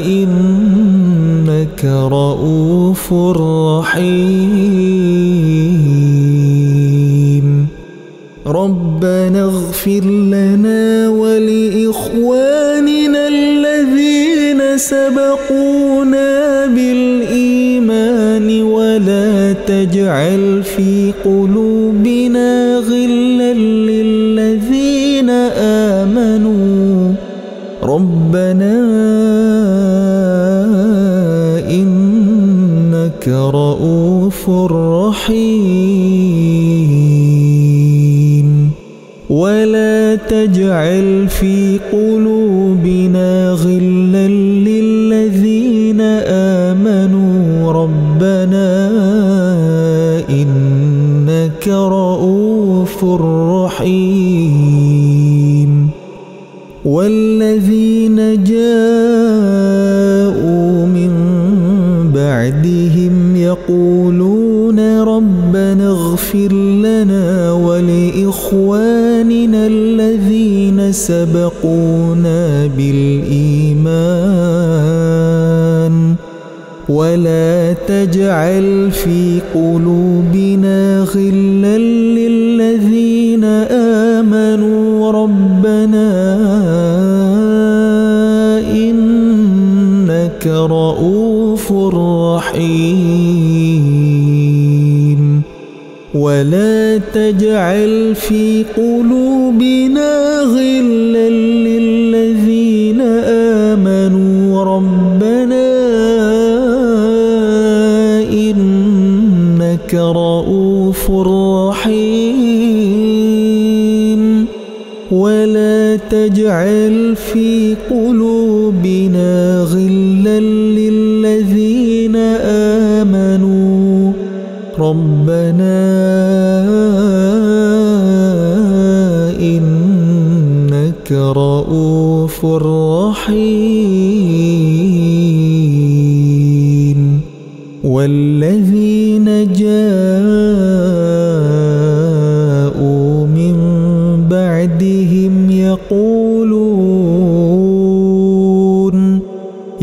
[SPEAKER 1] إنك رؤوف رحيم ربنا اغفر لنا ولإخواننا الذين سبقوا تجعل في قلوبنا غلا للذين آمنوا ربنا إنك رؤوف رحيم ولا تجعل في قلوبنا غلا للذين الذين آمنوا ربنا إنك رؤوف رحيم والذين جاءوا من بعدهم
[SPEAKER 2] يقولون
[SPEAKER 1] ربنا اغفر لنا ولإخواننا الذين سبقونا بالإيمان ولا تجعل في قلوبنا غلا للذين آمنوا ربنا إنك رؤوف رحيم ولا تجعل في قلوبنا غلا للذين آمنوا ربنا إنك رؤوف رحيم ولا تجعل في قلوبنا غلا للذين آمنوا ربنا إنك رؤوف رحيم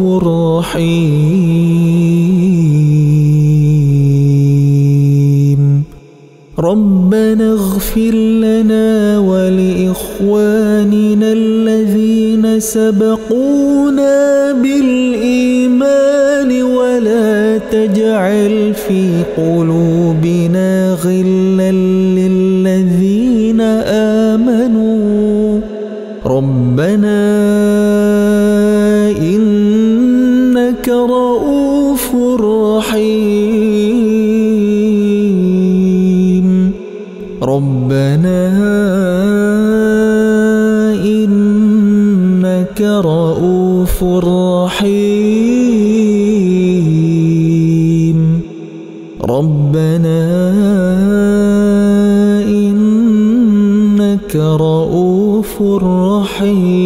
[SPEAKER 1] رحيم ربنا اغفر لنا ولإخواننا الذين سبقونا بالإيمان ولا تجعل في قلوبنا غلا للذين آمنوا ربنا إن إنك رؤوف رحيم ربنا إنك رؤوف رحيم ربنا إنك رؤوف رحيم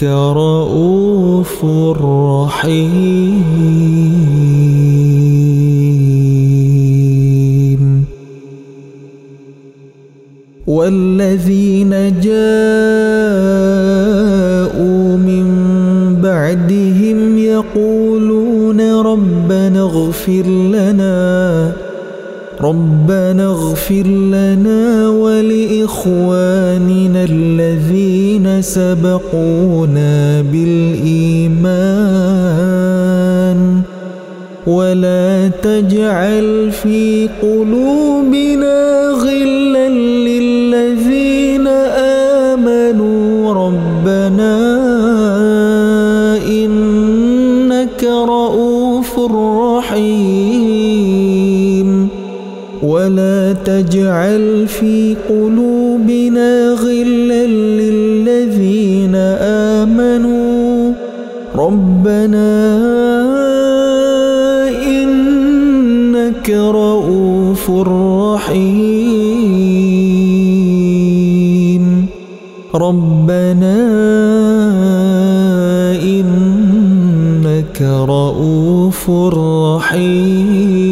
[SPEAKER 1] إنك رؤوف رحيم والذين جاءوا من بعدهم يقولون ربنا اغفر لنا ربنا اغفر لنا ولإخواننا الذين سبقونا بالإيمان ولا تجعل في قلوبنا غلا للذين تجعل في قلوبنا غلا للذين آمنوا ربنا إنك رؤوف رحيم ربنا إنك رؤوف رحيم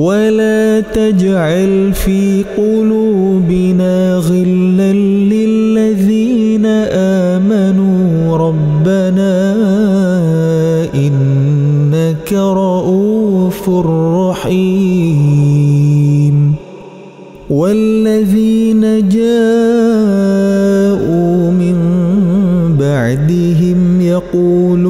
[SPEAKER 1] ولا تجعل في قلوبنا غلا للذين آمنوا ربنا إنك رؤوف رحيم والذين جاءوا من بعدهم يقولون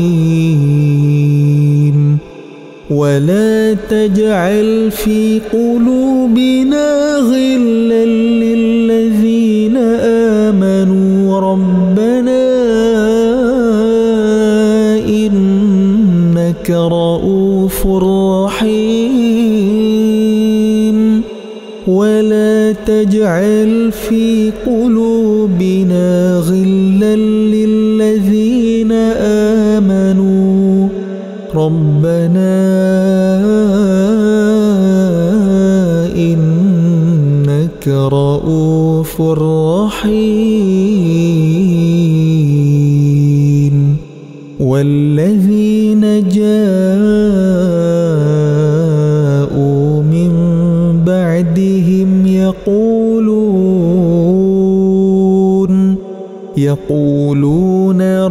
[SPEAKER 1] ولا تجعل في قلوبنا غلا للذين آمنوا ربنا إنك رؤوف رحيم ولا تجعل في قلوبنا غلا للذين آمنوا ربنا إنك رؤوف رحيم والذين جاءوا من بعدهم يقولون يقولون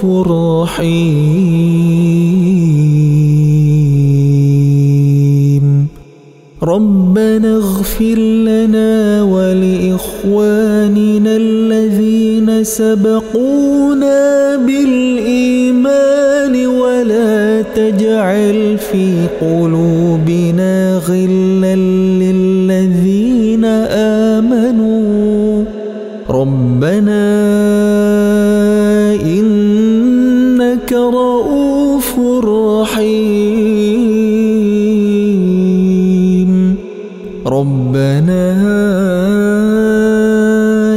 [SPEAKER 1] رؤوف رحيم ربنا اغفر لنا ولإخواننا الذين سبقونا بالإيمان ولا تجعل في قلوبنا غلا للذين آمنوا ربنا ربنا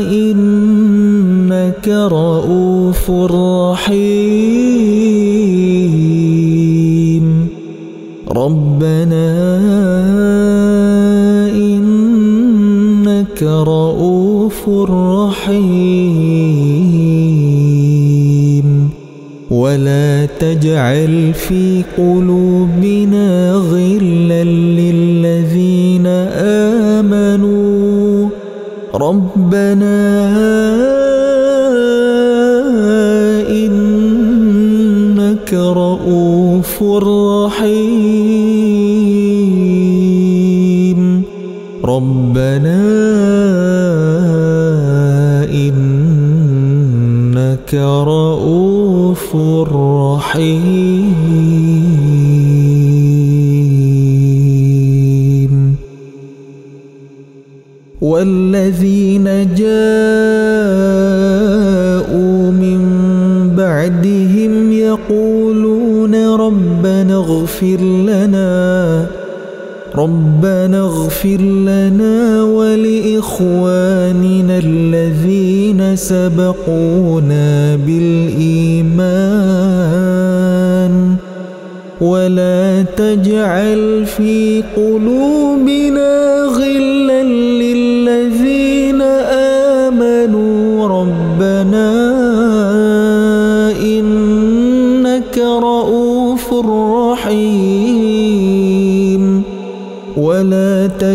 [SPEAKER 1] إنك رؤوف رحيم ربنا إنك رؤوف رحيم ولا تجعل في قلوبنا غلا لله ربنا إنك رؤوف رحيم ربنا إنك رؤوف رحيم يقولون ربنا اغفر لنا ربنا اغفر لنا ولإخواننا الذين سبقونا بالإيمان ولا تجعل في قلوبنا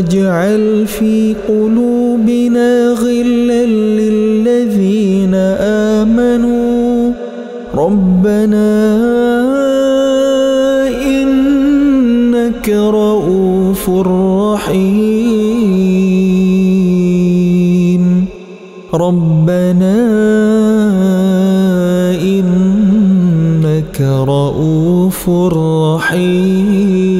[SPEAKER 1] واجعل في قلوبنا غلا للذين آمنوا ربنا إنك رؤوف رحيم ربنا إنك رؤوف رحيم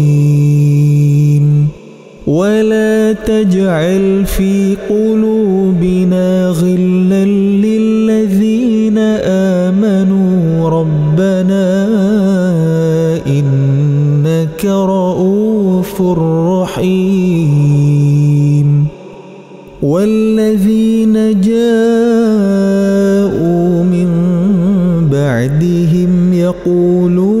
[SPEAKER 1] ولا تجعل في قلوبنا غلا للذين آمنوا ربنا إنك رؤوف رحيم والذين جاءوا من بعدهم يقولون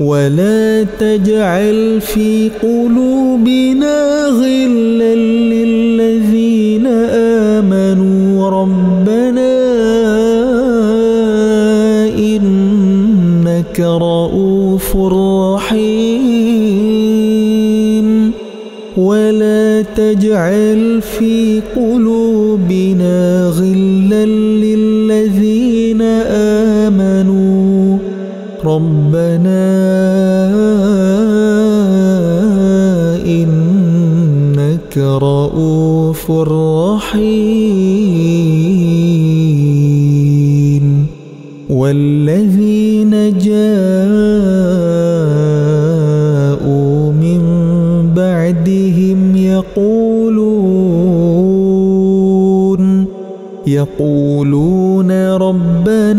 [SPEAKER 1] ولا تجعل في قلوبنا غلا للذين آمنوا ربنا إنك رؤوف رحيم ولا تجعل في قلوبنا غلا للذين آمنوا ربنا إنك رؤوف رحيم والذين جاءوا من بعدهم يقولون يقولون رب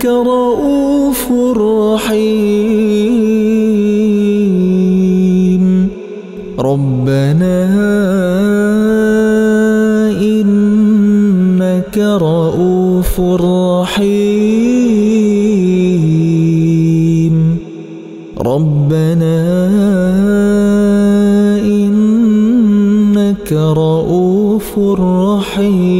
[SPEAKER 1] إنك رؤوف رحيم ربنا إنك رؤوف رحيم ربنا إنك رؤوف رحيم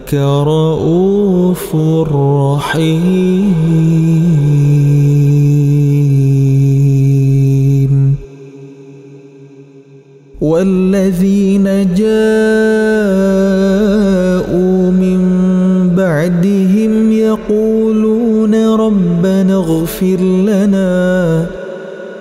[SPEAKER 1] إنك رؤوف رحيم والذين جاءوا من بعدهم يقولون ربنا اغفر لنا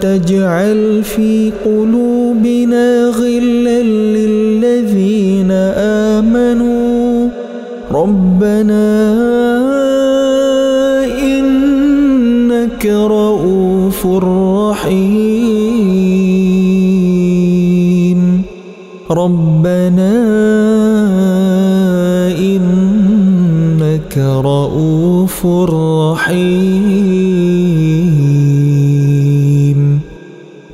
[SPEAKER 1] تجعل في قلوبنا غلا للذين آمنوا ربنا إنك رؤوف رحيم ربنا إنك رؤوف رحيم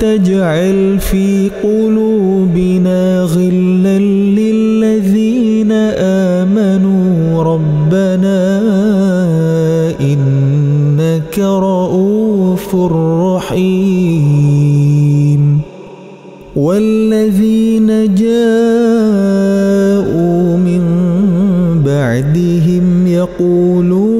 [SPEAKER 1] تجعل في قلوبنا غلا للذين آمنوا ربنا إنك رؤوف رحيم والذين جاءوا من
[SPEAKER 2] بعدهم
[SPEAKER 1] يقولون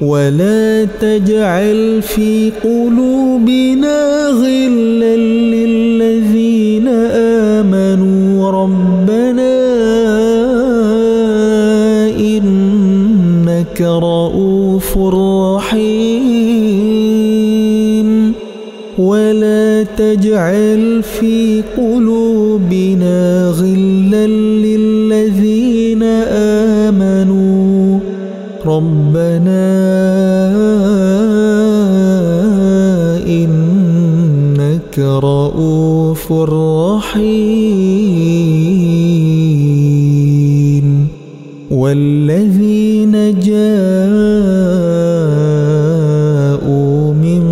[SPEAKER 1] ولا تجعل في قلوبنا غلا للذين آمنوا ربنا إنك رؤوف رحيم ولا تجعل في قلوبنا غلا للذين ربنا إنك رؤوف رحيم والذين جاءوا من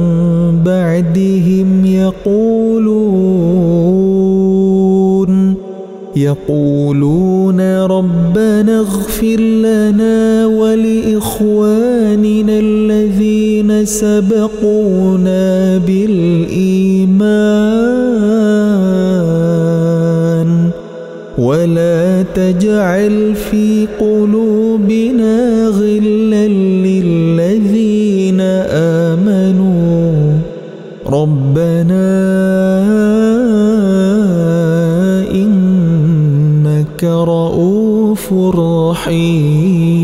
[SPEAKER 1] بعدهم يقولون يقولون ربنا اغفر لنا إخواننا الذين سبقونا بالإيمان ولا تجعل في قلوبنا غلا للذين آمنوا
[SPEAKER 2] ربنا إنك رؤوف
[SPEAKER 1] رحيم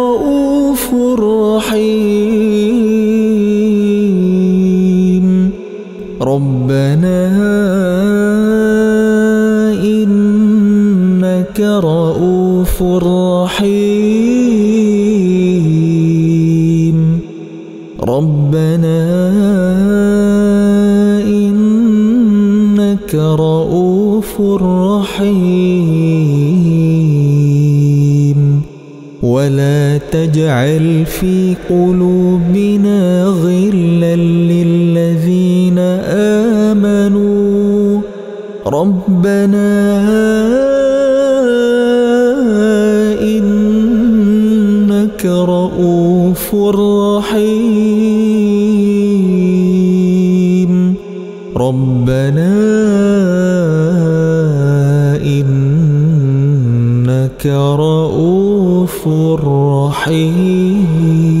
[SPEAKER 1] ربنا إنك رؤوف رحيم ربنا إنك رؤوف رحيم ولا تجعل في قلوبنا غلا للذين الذين آمنوا ربنا إنك رؤوف رحيم ربنا إنك رؤوف رحيم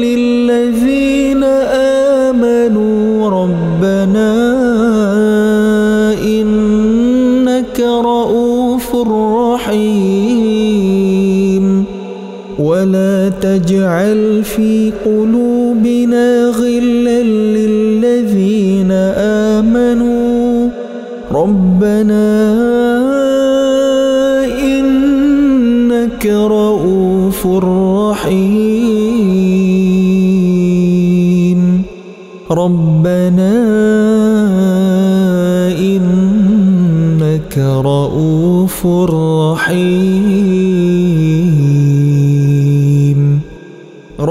[SPEAKER 1] ولا تجعل في قلوبنا غلا للذين آمنوا ربنا إنك رؤوف رحيم ربنا إنك رؤوف رحيم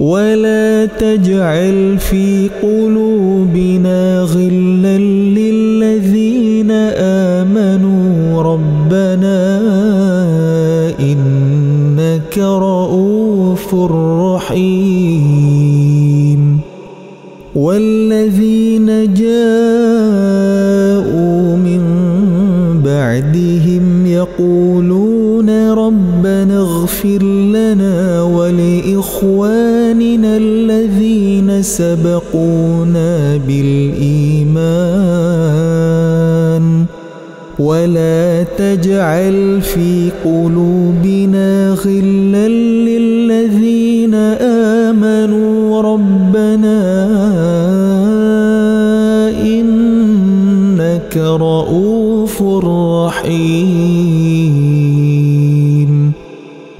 [SPEAKER 1] ولا تجعل في قلوبنا غلا للذين آمنوا ربنا إنك رؤوف رحيم والذين جاءوا من بعدهم يقولون ربنا اغفر لنا ولإخواننا سبقونا بالإيمان ولا تجعل في قلوبنا غلا للذين آمنوا ربنا إنك رؤوف رحيم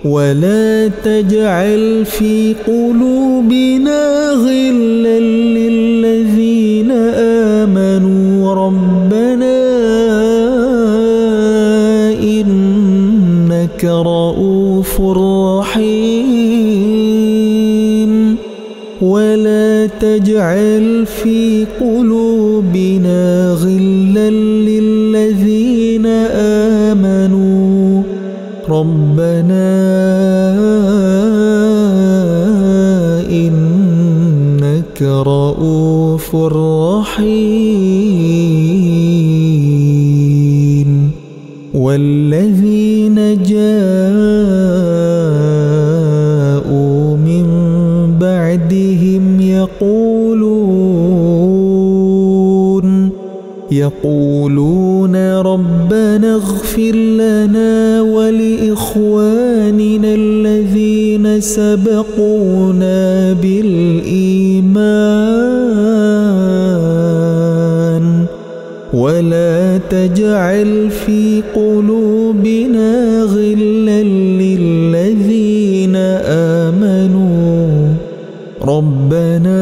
[SPEAKER 1] ولا تجعل في قلوبنا غلا للذين آمنوا ربنا إنك رؤوف رحيم ولا تجعل في قلوبنا غلا للذين آمنوا ربنا رؤوف رحيم والذين جاءوا من بعدهم يقولون يقولون ربنا اغفر لنا ولإخواننا الذين سبقونا بالله وتجعل في قلوبنا غلا للذين آمنوا ربنا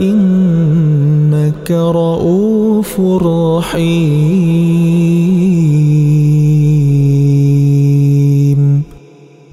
[SPEAKER 1] إنك رؤوف رحيم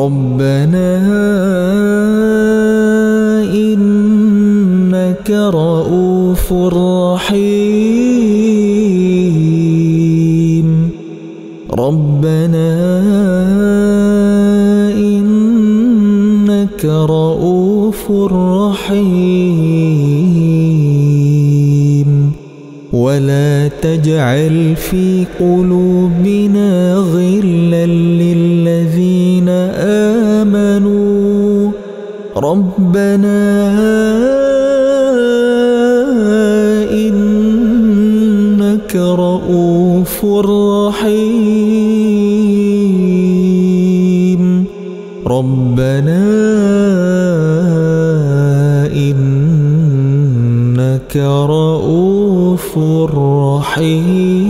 [SPEAKER 1] ربنا إنك رؤوف رحيم ربنا إنك رؤوف رحيم ولا تجعل في قلوبنا غلا لله ربنا إنك رؤوف رحيم ربنا إنك رؤوف رحيم